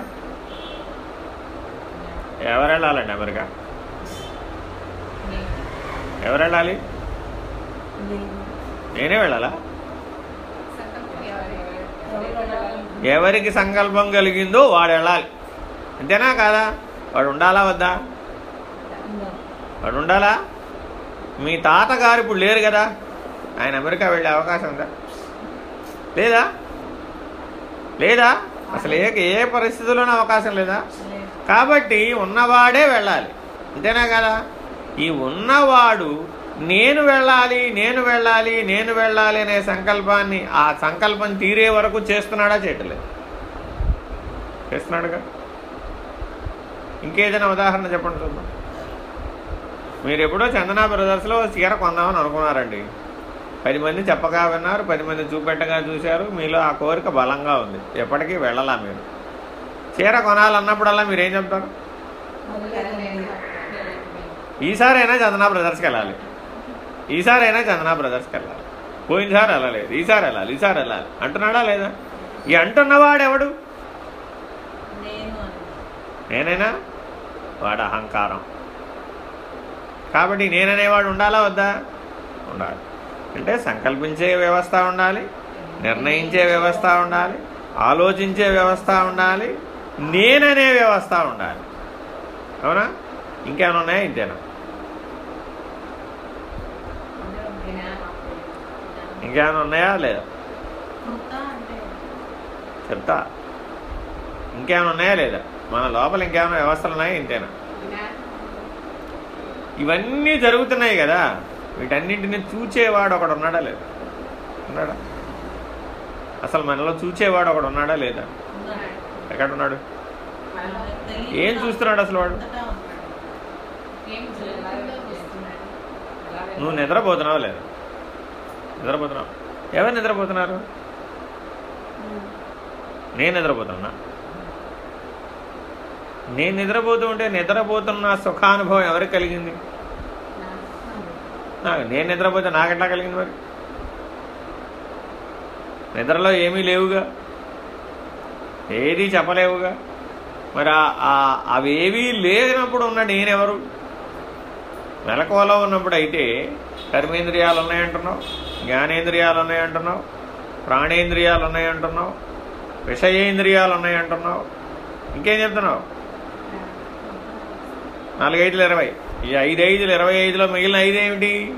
ఎవరు వెళ్ళాలండి అమెరికా ఎవరు వెళ్ళాలి నేనే వెళ్ళాలా? ఎవరికి సంకల్పం కలిగిందో వాడు వెళ్ళాలి. అంతేనా కాదా? వాడు ఉండాలా వద్దా? వాడు ఉండాలా? మీ తాతగారు ఇప్పుడు లేరు కదా. ఆయన అమెరికా వెళ్ళే అవకాశం ఉందా? లేదా? లేదా? అసలు ఏ ఏ పరిస్థితుల్లోనూ అవకాశం లేదా? కాబట్టి ఉన్నవాడే వెళ్ళాలి. అంతేనా కదా? ఈ ఉన్నవాడు నేను వెళ్ళాలి నేను వెళ్ళాలి నేను వెళ్ళాలి అనే సంకల్పాన్ని ఆ సంకల్పం తీరే వరకు చేస్తున్నాడా చేయట్లేదు. చేస్తున్నాడుగా? ఇంకేదైనా ఉదాహరణ చెప్పండి చూద్దాం. మీరు ఎప్పుడో చందనా బ్రదర్స్లో చీర కొందామని అనుకున్నారండి. పది మంది చెప్పగా విన్నారు పది మంది చూపెట్టగా చూశారు. మీలో ఆ కోరిక బలంగా ఉంది. ఎప్పటికీ వెళ్ళలా మీరు. చీర కొనాలన్నప్పుడల్లా మీరు ఏం చెప్తారు? ఈసారైనా చందనా బ్రదర్స్కి వెళ్ళాలి. ఈసారైనా చందనా బ్రదర్స్కి వెళ్ళాలి. పోయినసారి వెళ్ళలేదు. ఈసారి వెళ్ళాలి. ఈసారి వెళ్ళాలి. అంటున్నాడా లేదా? ఈ అంటున్నవాడెవడు నేనైనా? వాడు అహంకారం. కాబట్టి నేననేవాడు ఉండాలా వద్దా? ఉండాలి. అంటే సంకల్పించే వ్యవస్థ ఉండాలి నిర్ణయించే వ్యవస్థ ఉండాలి ఆలోచించే వ్యవస్థ ఉండాలి నేననే వ్యవస్థ ఉండాలి. అవునా? ఇంకేమైనా ఉన్నాయా ఇంతేనా? ఇంకేమైనా ఉన్నాయా? లేదా? చెప్తా. ఇంకేమైనా ఉన్నాయా? లేదా? మన లోపల ఇంకేమైనా వ్యవస్థలు ఉన్నాయా? ఇంతేనా? ఇవన్నీ జరుగుతున్నాయి కదా. వీటన్నింటిని చూచేవాడు ఒకడు ఉన్నాడా లేదా? ఉన్నాడా? అసలు మనలో చూచేవాడు ఒకడు ఉన్నాడా లేదా? ఉన్నాడు. ఎక్కడ ఉన్నాడు? మనకు తెలియక ఏం చూస్తున్నాడు అసలు వాడు. నువ్వు నిద్రపోతున్నావా లేదా? నిద్రపోతున్నావు? ఎవరు నిద్రపోతున్నారు? నేను నిద్రపోతున్నా? నేను నిద్రపోతూ ఉంటే నిద్రపోతున్న సుఖానుభవం ఎవరికి కలిగింది? నాకు నేను నిద్రపోతే నాకెట్లా కలిగింది మరి? నిద్రలో ఏమీ లేవుగా. ఏది చెప్పలేవుగా. మరి అవేవీ లేనప్పుడు ఉన్న నేనెవరు? మెలకువలో ఉన్నప్పుడు అయితే కర్మేంద్రియాలు ఉన్నాయంటున్నావు జ్ఞానేంద్రియాలు ఉన్నాయంటున్నావు ప్రాణేంద్రియాలు ఉన్నాయంటున్నావు విషయేంద్రియాలు ఉన్నాయంటున్నావు. ఇంకేం చెప్తున్నావు? నాలుగైదులు ఇరవై. ఈ ఐదైదులు ఇరవై ఐదులో మిగిలిన ఐదు ఏమిటి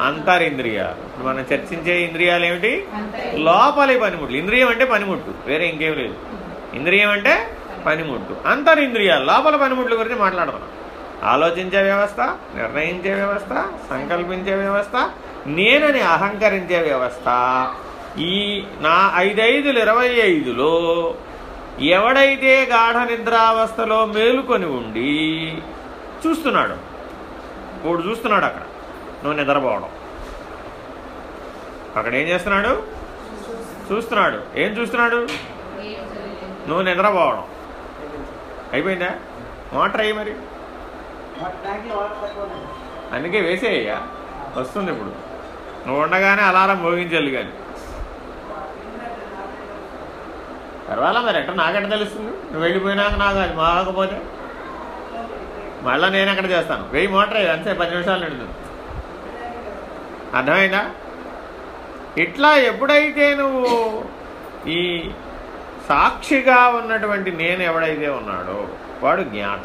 అంతరింద్రియాలు. ఇప్పుడు మనం చర్చించే ఇంద్రియాలు ఏమిటి లోపలి పనిముట్లు. ఇంద్రియం అంటే పనిముట్టు. వేరే ఇంకేం లేదు. ఇంద్రియం అంటే పనిముట్టు. అంతరింద్రియాలు. లోపల పనిముట్ల గురించి మాట్లాడుతున్నాం ఆలోచించే వ్యవస్థ నిర్ణయించే వ్యవస్థ సంకల్పించే వ్యవస్థ నేనని అహంకరించే వ్యవస్థ. ఈ నా ఐదైదులు ఇరవై ఐదులో ఎవడైతే గాఢ నిద్రావస్థలో మేలుకొని ఉండి చూస్తున్నాడు. వాడు చూస్తున్నాడు అక్కడ. నువ్వు నిద్రపోవడం. అక్కడ ఏం చేస్తున్నాడు? చూస్తున్నాడు. ఏం చూస్తున్నాడు? నువ్వు నిద్రపోవడం. అయిపోయిందా? మోటర్ అయ్యి మరి. అందుకే వేసేయ్యా. వస్తుంది ఇప్పుడు. నువ్వు ఉండగానే అలారం మోగించాలి కానీ. పర్వాలా మరి ఎట్ట నాకెట్ట తెలుస్తుంది? నువ్వు వెళ్ళిపోయినాక నాకు అది మాగకపోతే? మళ్ళీ నేను ఎక్కడ చేస్తాను. వెయ్యి మోటర్ అంతే పది నిమిషాలు నిండుతుంది. అర్థమైందా? ఇట్లా ఎప్పుడైతే నువ్వు ఈ సాక్షిగా ఉన్నటువంటి నేను ఎవడైతే ఉన్నాడో వాడు జ్ఞాత.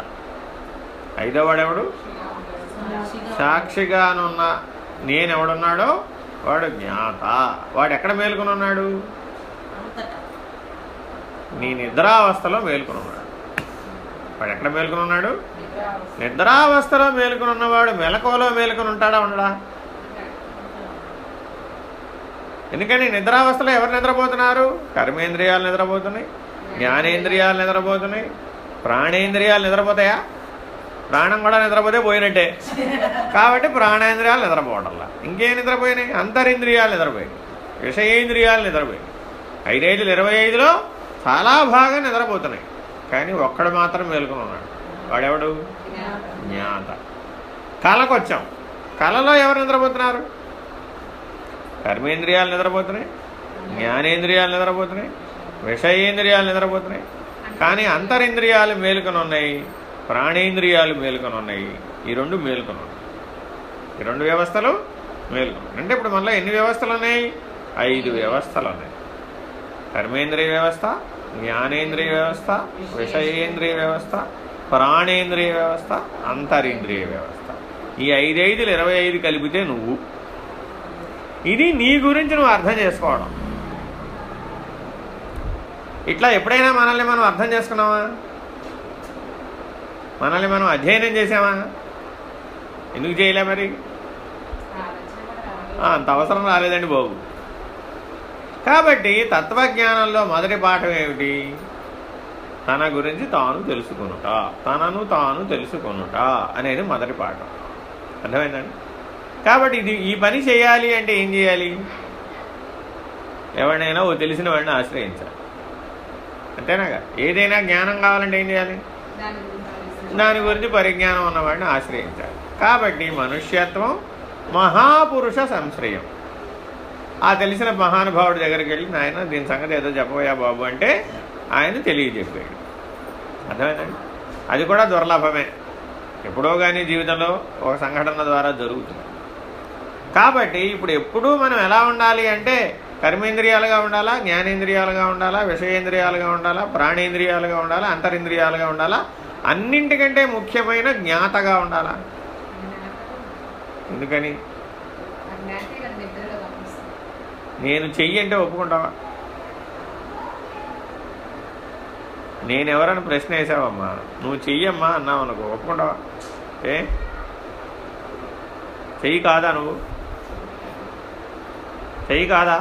ఐదో వాడెవడు? సాక్షిగా సాక్షిగానున్న నేను ఎవడున్నాడో వాడు జ్ఞాత. వాడు ఎక్కడ మేలుకొని ఉన్నాడు? నీ నిద్రావస్థలో మేలుకొని ఉన్నాడు. వాడు ఎక్కడ మేలుకొని ఉన్నాడు నిద్రావస్థలో మేలుకొని ఉన్నవాడు మెలకువలో మేలుకొని ఉంటాడా ఉండడా? ఎందుకని నిద్రావస్థలో ఎవరు నిద్రపోతున్నారు? కర్మేంద్రియాలు నిద్రపోతున్నాయి జ్ఞానేంద్రియాలు నిద్రపోతున్నాయి ప్రాణేంద్రియాలు నిద్రపోతాయా? ప్రాణం కూడా నిద్రపోతే పోయినట్టే. కాబట్టి ప్రాణేంద్రియాలు నిద్రపోవడంలా ఇంకేం నిద్రపోయినాయి? అంతరింద్రియాలు నిద్రపోయినాయి విషయేంద్రియాలు నిద్రపోయినాయి. ఐదేళ్ళు ఇరవై ఐదులో చాలా బాగా నిద్రపోతున్నాయి. కానీ ఒక్కడు మాత్రం మేలుకొని ఉన్నాడు. వాడెవడు? జ్ఞాత. కళకొచ్చాం. కళలో ఎవరు నిద్రపోతున్నారు? కర్మేంద్రియాలు నిద్రపోతున్నాయి జ్ఞానేంద్రియాలు నిద్రపోతున్నాయి విషయేంద్రియాలు నిద్రపోతున్నాయి. కానీ అంతరింద్రియాలు మేలుకొని ఉన్నాయి ప్రాణేంద్రియాలు మేలుకొని ఉన్నాయి. ఈ రెండు మేలుకొని ఉన్నాయి. ఈ రెండు వ్యవస్థలు మేలుకొని అంటే ఇప్పుడు మళ్ళీ ఎన్ని వ్యవస్థలు ఉన్నాయి? ఐదు వ్యవస్థలు ఉన్నాయి. కర్మేంద్రియ వ్యవస్థ జ్ఞానేంద్రియ వ్యవస్థ విషయేంద్రియ వ్యవస్థ ప్రాణేంద్రియ వ్యవస్థ అంతరింద్రియ వ్యవస్థ. ఈ ఐదైదులు ఇరవై ఐదు కలిపితే నువ్వు. ఇది నీ గురించి నువ్వు అర్థం చేసుకోవడం. ఇట్లా ఎప్పుడైనా మనల్ని మనం అర్థం చేసుకున్నావా? మనల్ని మనం అధ్యయనం చేసామా ఎందుకు చేయలే మరి? అంత అవసరం రాలేదండి బాబు. కాబట్టి తత్వజ్ఞానంలో మొదటి పాఠం ఏమిటి? తన గురించి తాను తెలుసుకొనుట తనను తాను తెలుసుకొనుట అనేది మొదటి పాఠం. అర్థమైందండి? కాబట్టి ఇది ఈ పని చేయాలి అంటే ఏం చేయాలి? ఎవరినైనా ఓ తెలిసిన వాడిని ఆశ్రయించాలి. అంతేనాగా ఏదైనా జ్ఞానం కావాలంటే ఏం చేయాలి? దాని గురించి పరిజ్ఞానం. ఉన్నవాడిని ఆశ్రయించాలి. కాబట్టి మనుష్యత్వం మహాపురుష సంశ్రయం. ఆ తెలిసిన మహానుభావుడి దగ్గరికి వెళ్ళి నాయన దీని సంగతి ఏదో చెప్పబోయా బాబు అంటే ఆయన తెలియజెప్పాడు. అర్థమేనండి అది కూడా దుర్లభమే. ఎప్పుడో కానీ జీవితంలో ఒక సంఘటన ద్వారా జరుగుతుంది. కాబట్టి ఇప్పుడు ఎప్పుడూ మనం ఎలా ఉండాలి అంటే కర్మేంద్రియాలుగా ఉండాలా జ్ఞానేంద్రియాలుగా ఉండాలా విషయేంద్రియాలుగా ఉండాలా ప్రాణేంద్రియాలుగా ఉండాలా అంతరింద్రియాలుగా ఉండాలా అన్నింటికంటే ముఖ్యమైన జ్ఞాతగా ఉండాలా? ఎందుకని ఆ జ్ఞాతే కదా నిద్రలో కనిపిస్తుంది. నేను చెయ్యి అంటే ఒప్పుకుంటావా? నేనెవరని ప్రశ్న వేసావమ్మా? నువ్వు చెయ్యమ్మా అన్నావు అనుకో. ఒప్పుకుంటావా? ఏ? చెయ్యి కాదా నువ్వు? చెయ్యి కాదా.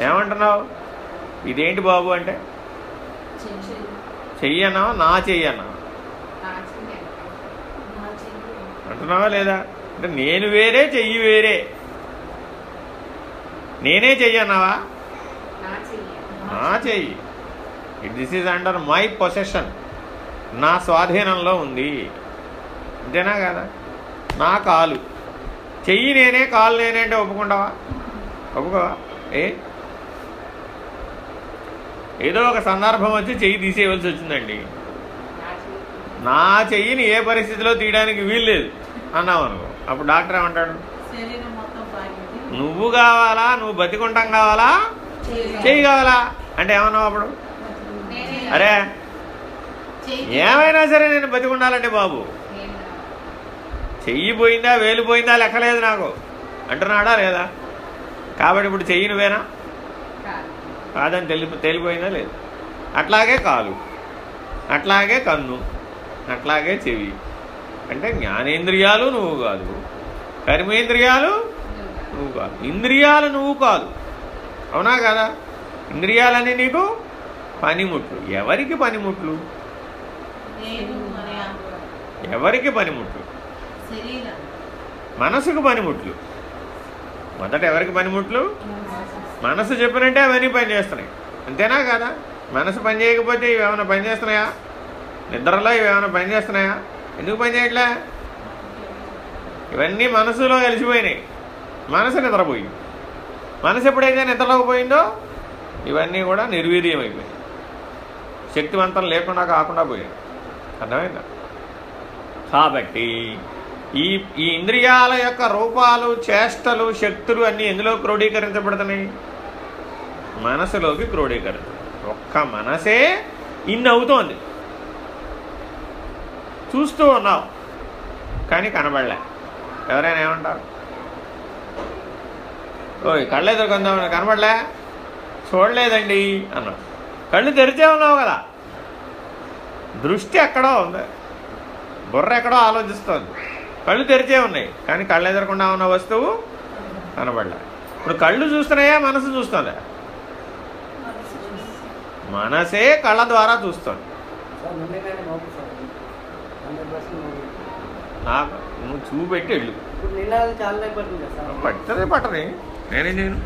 ఏమంటున్నావు? ఇదేంటి బాబు అంటే? చెయ్యి. చెయ్యి అన్నావా? నా చెయ్యి అన్నావా? నాచింది నా చెయ్యి. అంటున్నావా లేదా? అంటే నేను వేరే చెయ్యి వేరే. నేనే చెయ్యి. అన్నావా నా చెయ్యి. చెయ్యి this is under my possession నా స్వాధీనంలో ఉంది. అంతేనా కదా? నా కాలు. చెయ్యి నేనే కాలు నేనే అంటే ఒప్పుకుంటావా? ఒప్పుకోవా? ఏ? ఏదో ఒక సందర్భం వచ్చి చెయ్యి తీసేయవలసి వచ్చిందండి. నా చెయ్యి. నా చెయ్యిని ఏ పరిస్థితిలో తీయడానికి వీల్లేదు అన్నావు అనుకో అప్పుడు డాక్టర్ ఏమంటాడు? నువ్వు కావాలా? నువ్వు బతికుంటాం కావాలా? చెయ్యి కావాలా? అంటే ఏమన్నావు అప్పుడు? అరే ఏమైనా సరే నేను బతికుండాలంటే బాబు. చెయ్యి పోయిందా వేలు పోయిందా లెక్కలేదు నాకు. అంటున్నాడా లేదా? కాబట్టి ఇప్పుడు చెయ్యి నువ్వేనా? కాదని తెలి తేలిపోయిందా లేదు. అట్లాగే కాలు. అట్లాగే కన్ను. అట్లాగే చెవి. అంటే జ్ఞానేంద్రియాలు నువ్వు కాదు. కర్మేంద్రియాలు నువ్వు కాదు. ఇంద్రియాలు నువ్వు కాదు. అవునా కదా? ఇంద్రియాలని నీకు పనిముట్లు. ఎవరికి పనిముట్లు? ఎవరికి పనిముట్లు? మనసుకు పనిముట్లు. మొదట ఎవరికి పనిముట్లు? మనసు చెప్పినట్టే అవన్నీ పని చేస్తున్నాయి. అంతేనా కదా? మనసు పని చేయకపోతే ఇవి ఏమైనా పని చేస్తున్నాయా? నిద్రలో ఇవి ఏమైనా పని చేస్తున్నాయా? ఎందుకు పని చేయట్లే? ఇవన్నీ మనసులో కలిసిపోయినాయి. మనసు నిద్రపోయింది మనసు ఎప్పుడైతే నిద్రలోకి పోయిందో ఇవన్నీ కూడా నిర్వీర్యమైపోయాయి. శక్తివంతం లేకుండా కాకుండా పోయాయి. అర్థమైందా? కాబట్టి ఈ ఈ ఇంద్రియాల యొక్క రూపాలు చేష్టలు శక్తులు అన్నీ ఎందులో క్రోడీకరించబడుతున్నాయి? మనసులోకి క్రోడీకరణ ఒక్క మనసే ఇన్ని అవుతోంది. చూస్తూ ఉన్నావు కానీ కనబడలే. ఎవరైనా ఏమంటారు? కళ్ళు ఎదుర్కొందాం కనబడలే? చూడలేదండి అన్నావు కళ్ళు తెరిచే ఉన్నావు కదా? దృష్టి ఎక్కడో ఉంది. బుర్ర ఎక్కడో ఆలోచిస్తోంది. కళ్ళు తెరిచే ఉన్నాయి కానీ కళ్ళు ఎదురకుండా ఉన్న వస్తువు కనబడలే. ఇప్పుడు కళ్ళు చూస్తున్నాయా మనసు చూస్తుందా? మనసే కళ్ళ ద్వారా చూస్తుంది. నాకు నువ్వు చూపెట్టి వెళ్ళు. పట్టదే పట్టని. నేనేం చేయను?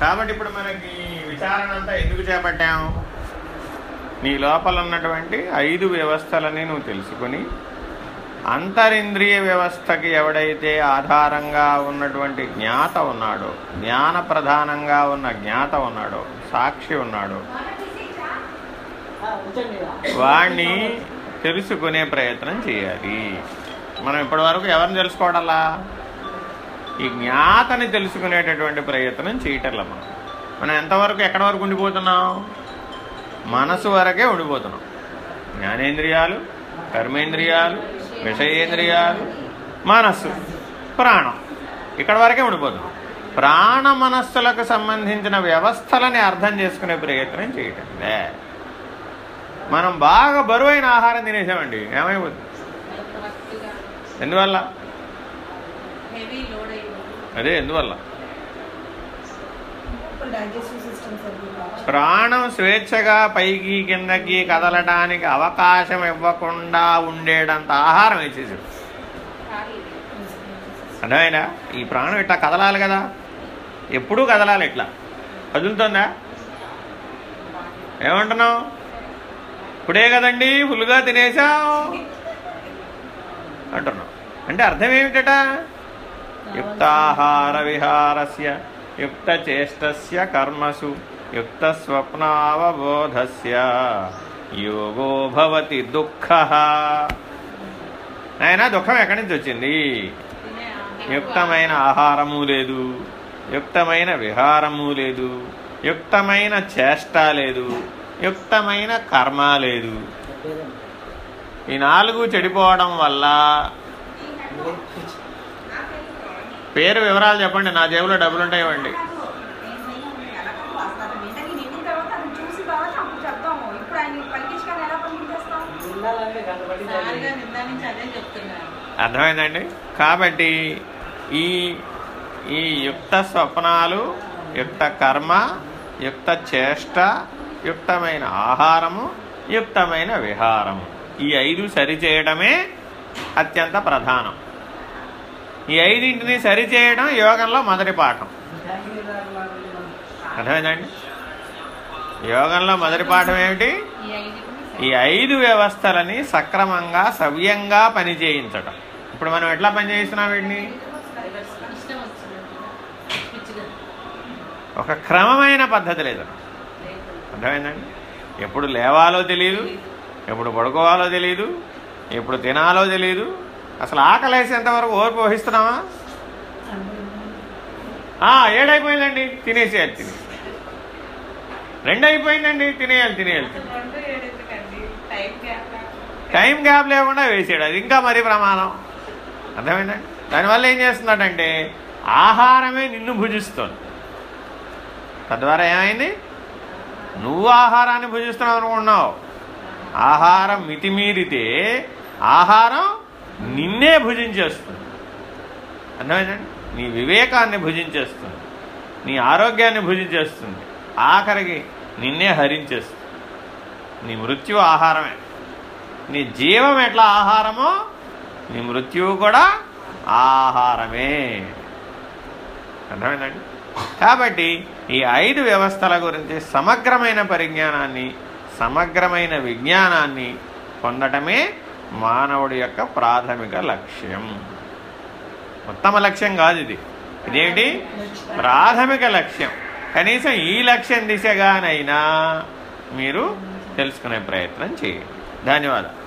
కాబట్టి ఇప్పుడు మనకి విచారణ అంతా ఎందుకు చేపట్టాం? నీ లోపల ఉన్నటువంటి ఐదు వ్యవస్థలని నువ్వు తెలుసుకొని అంతరింద్రియ వ్యవస్థకి ఎవడైతే ఆధారంగా ఉన్నటువంటి జ్ఞాత ఉన్నాడో జ్ఞాన ప్రధానంగా ఉన్న జ్ఞాత ఉన్నాడో సాక్షి ఉన్నాడో వాణ్ణి తెలుసుకునే ప్రయత్నం చేయాలి. మనం ఇప్పటివరకు ఎవరిని తెలుసుకోవడాలా? ఈ జ్ఞాతని తెలుసుకునేటటువంటి ప్రయత్నం చేయటంలా మనం మనం ఎంతవరకు ఎక్కడి వరకు ఉండిపోతున్నాం? మనసు వరకే ఉండిపోతున్నాం. జ్ఞానేంద్రియాలు కర్మేంద్రియాలు విషయేంద్రియాలు మనస్సు ప్రాణం ఇక్కడ వరకే ఉండిపోతున్నాం. ప్రాణ మనస్సులకు సంబంధించిన వ్యవస్థలని అర్థం చేసుకునే ప్రయత్నం చేయటం లే. మనం బాగా బరువైన ఆహారం తినేసామండి ఏమైపోతుంది? ఎందువల్ల? అదే ఎందువల్ల? ప్రాణం స్వేచ్ఛగా పైకి కిందకి కదలడానికి అవకాశం ఇవ్వకుండా ఉండేటంత ఆహారం వేసేసాడు అర్థమైనా ఈ ప్రాణం ఇట్లా కదలాలి కదా. ఎప్పుడూ కదలాలి ఇట్లా. కదులుతుందా? ఏమంటున్నావు? ఇప్పుడే కదండి ఫుల్గా తినేసాం అంటున్నాం అంటే అర్థం ఏమిటట? యుక్తాహార విహారస్య యుక్త కర్మసు యుక్తస్వప్నావబోధస్య. యోగో భవతి దుఃఖ. ఆయన దుఃఖం ఎక్కడి నుంచి వచ్చింది? యుక్తమైన ఆహారము లేదు యుక్తమైన విహారము లేదు యుక్తమైన చేష్ట లేదు యుక్తమైన కర్మ లేదు. ఈ నాలుగు చెడిపోవడం వల్ల పేరు వివరాలు చెప్పండి నా జేబులో డబ్బులు ఉంటాయండి అర్థమైందండి? కాబట్టి ఈ ఈ యుక్త స్వప్నాలు యుక్త కర్మ యుక్త చేష్ట యుక్తమైన ఆహారము యుక్తమైన విహారము. ఈ ఐదు సరిచేయడమే అత్యంత ప్రధానం. ఈ ఐదింటిని సరిచేయడం యోగంలో మొదటి పాఠం. అర్థమైందండి? యోగంలో మొదటి పాఠం ఏమిటి? ఈ ఐదు వ్యవస్థలని సక్రమంగా సవ్యంగా పనిచేయించడం ఇప్పుడు మనం ఎట్లా పనిచేస్తున్నాం వీటిని? ఒక క్రమమైన పద్ధతి లేదు. అర్థమైందండి? ఎప్పుడు లేవాలో తెలియదు ఎప్పుడు పడుకోవాలో తెలియదు ఎప్పుడు తినాలో తెలియదు అసలు ఆకలేసేంత వరకు ఓర్పు వహిస్తున్నామా ఏడైపోయిందండి తినేసేయాలి తిని రెండు అయిపోయిందండి తినేయాలి తినేయాలి. టైం గ్యాప్ లేకుండా వేసాడు అది ఇంకా మరీ ప్రమాదం. అర్థమైందండి దానివల్ల ఏం చేస్తున్నాడంటే ఆహారమే నిన్ను భుజిస్తుంది. తద్వారా ఏమైంది? నువ్వు ఆహారాన్ని భుజిస్తున్నావు అనుకున్నావు ఆహారం మితిమీరితే ఆహారం నిన్నే భుజించేస్తుంది. అర్థమైందండి? నీ వివేకాన్ని భుజించేస్తుంది. నీ ఆరోగ్యాన్ని భుజించేస్తుంది. ఆఖరికి నిన్నే హరించేస్తుంది. నీ మృత్యు ఆహారమే. నీ జీవం ఎట్లా ఆహారమో నీ మృత్యువు కూడా ఆహారమే. అర్థమైందండి? కాబట్టి ఈ ఐదు వ్యవస్థల గురించి సమగ్రమైన పరిజ్ఞానాన్ని సమగ్రమైన విజ్ఞానాన్ని పొందటమే మానవుడి యొక్క ప్రాథమిక లక్ష్యం. ఉత్తమ లక్ష్యం కాదు ఇది. ఇదేంటి? ప్రాథమిక లక్ష్యం. కనీసం ఈ లక్ష్యం దిశగానైనా మీరు తెలుసుకునే ప్రయత్నం చేయండి. ధన్యవాదాలు.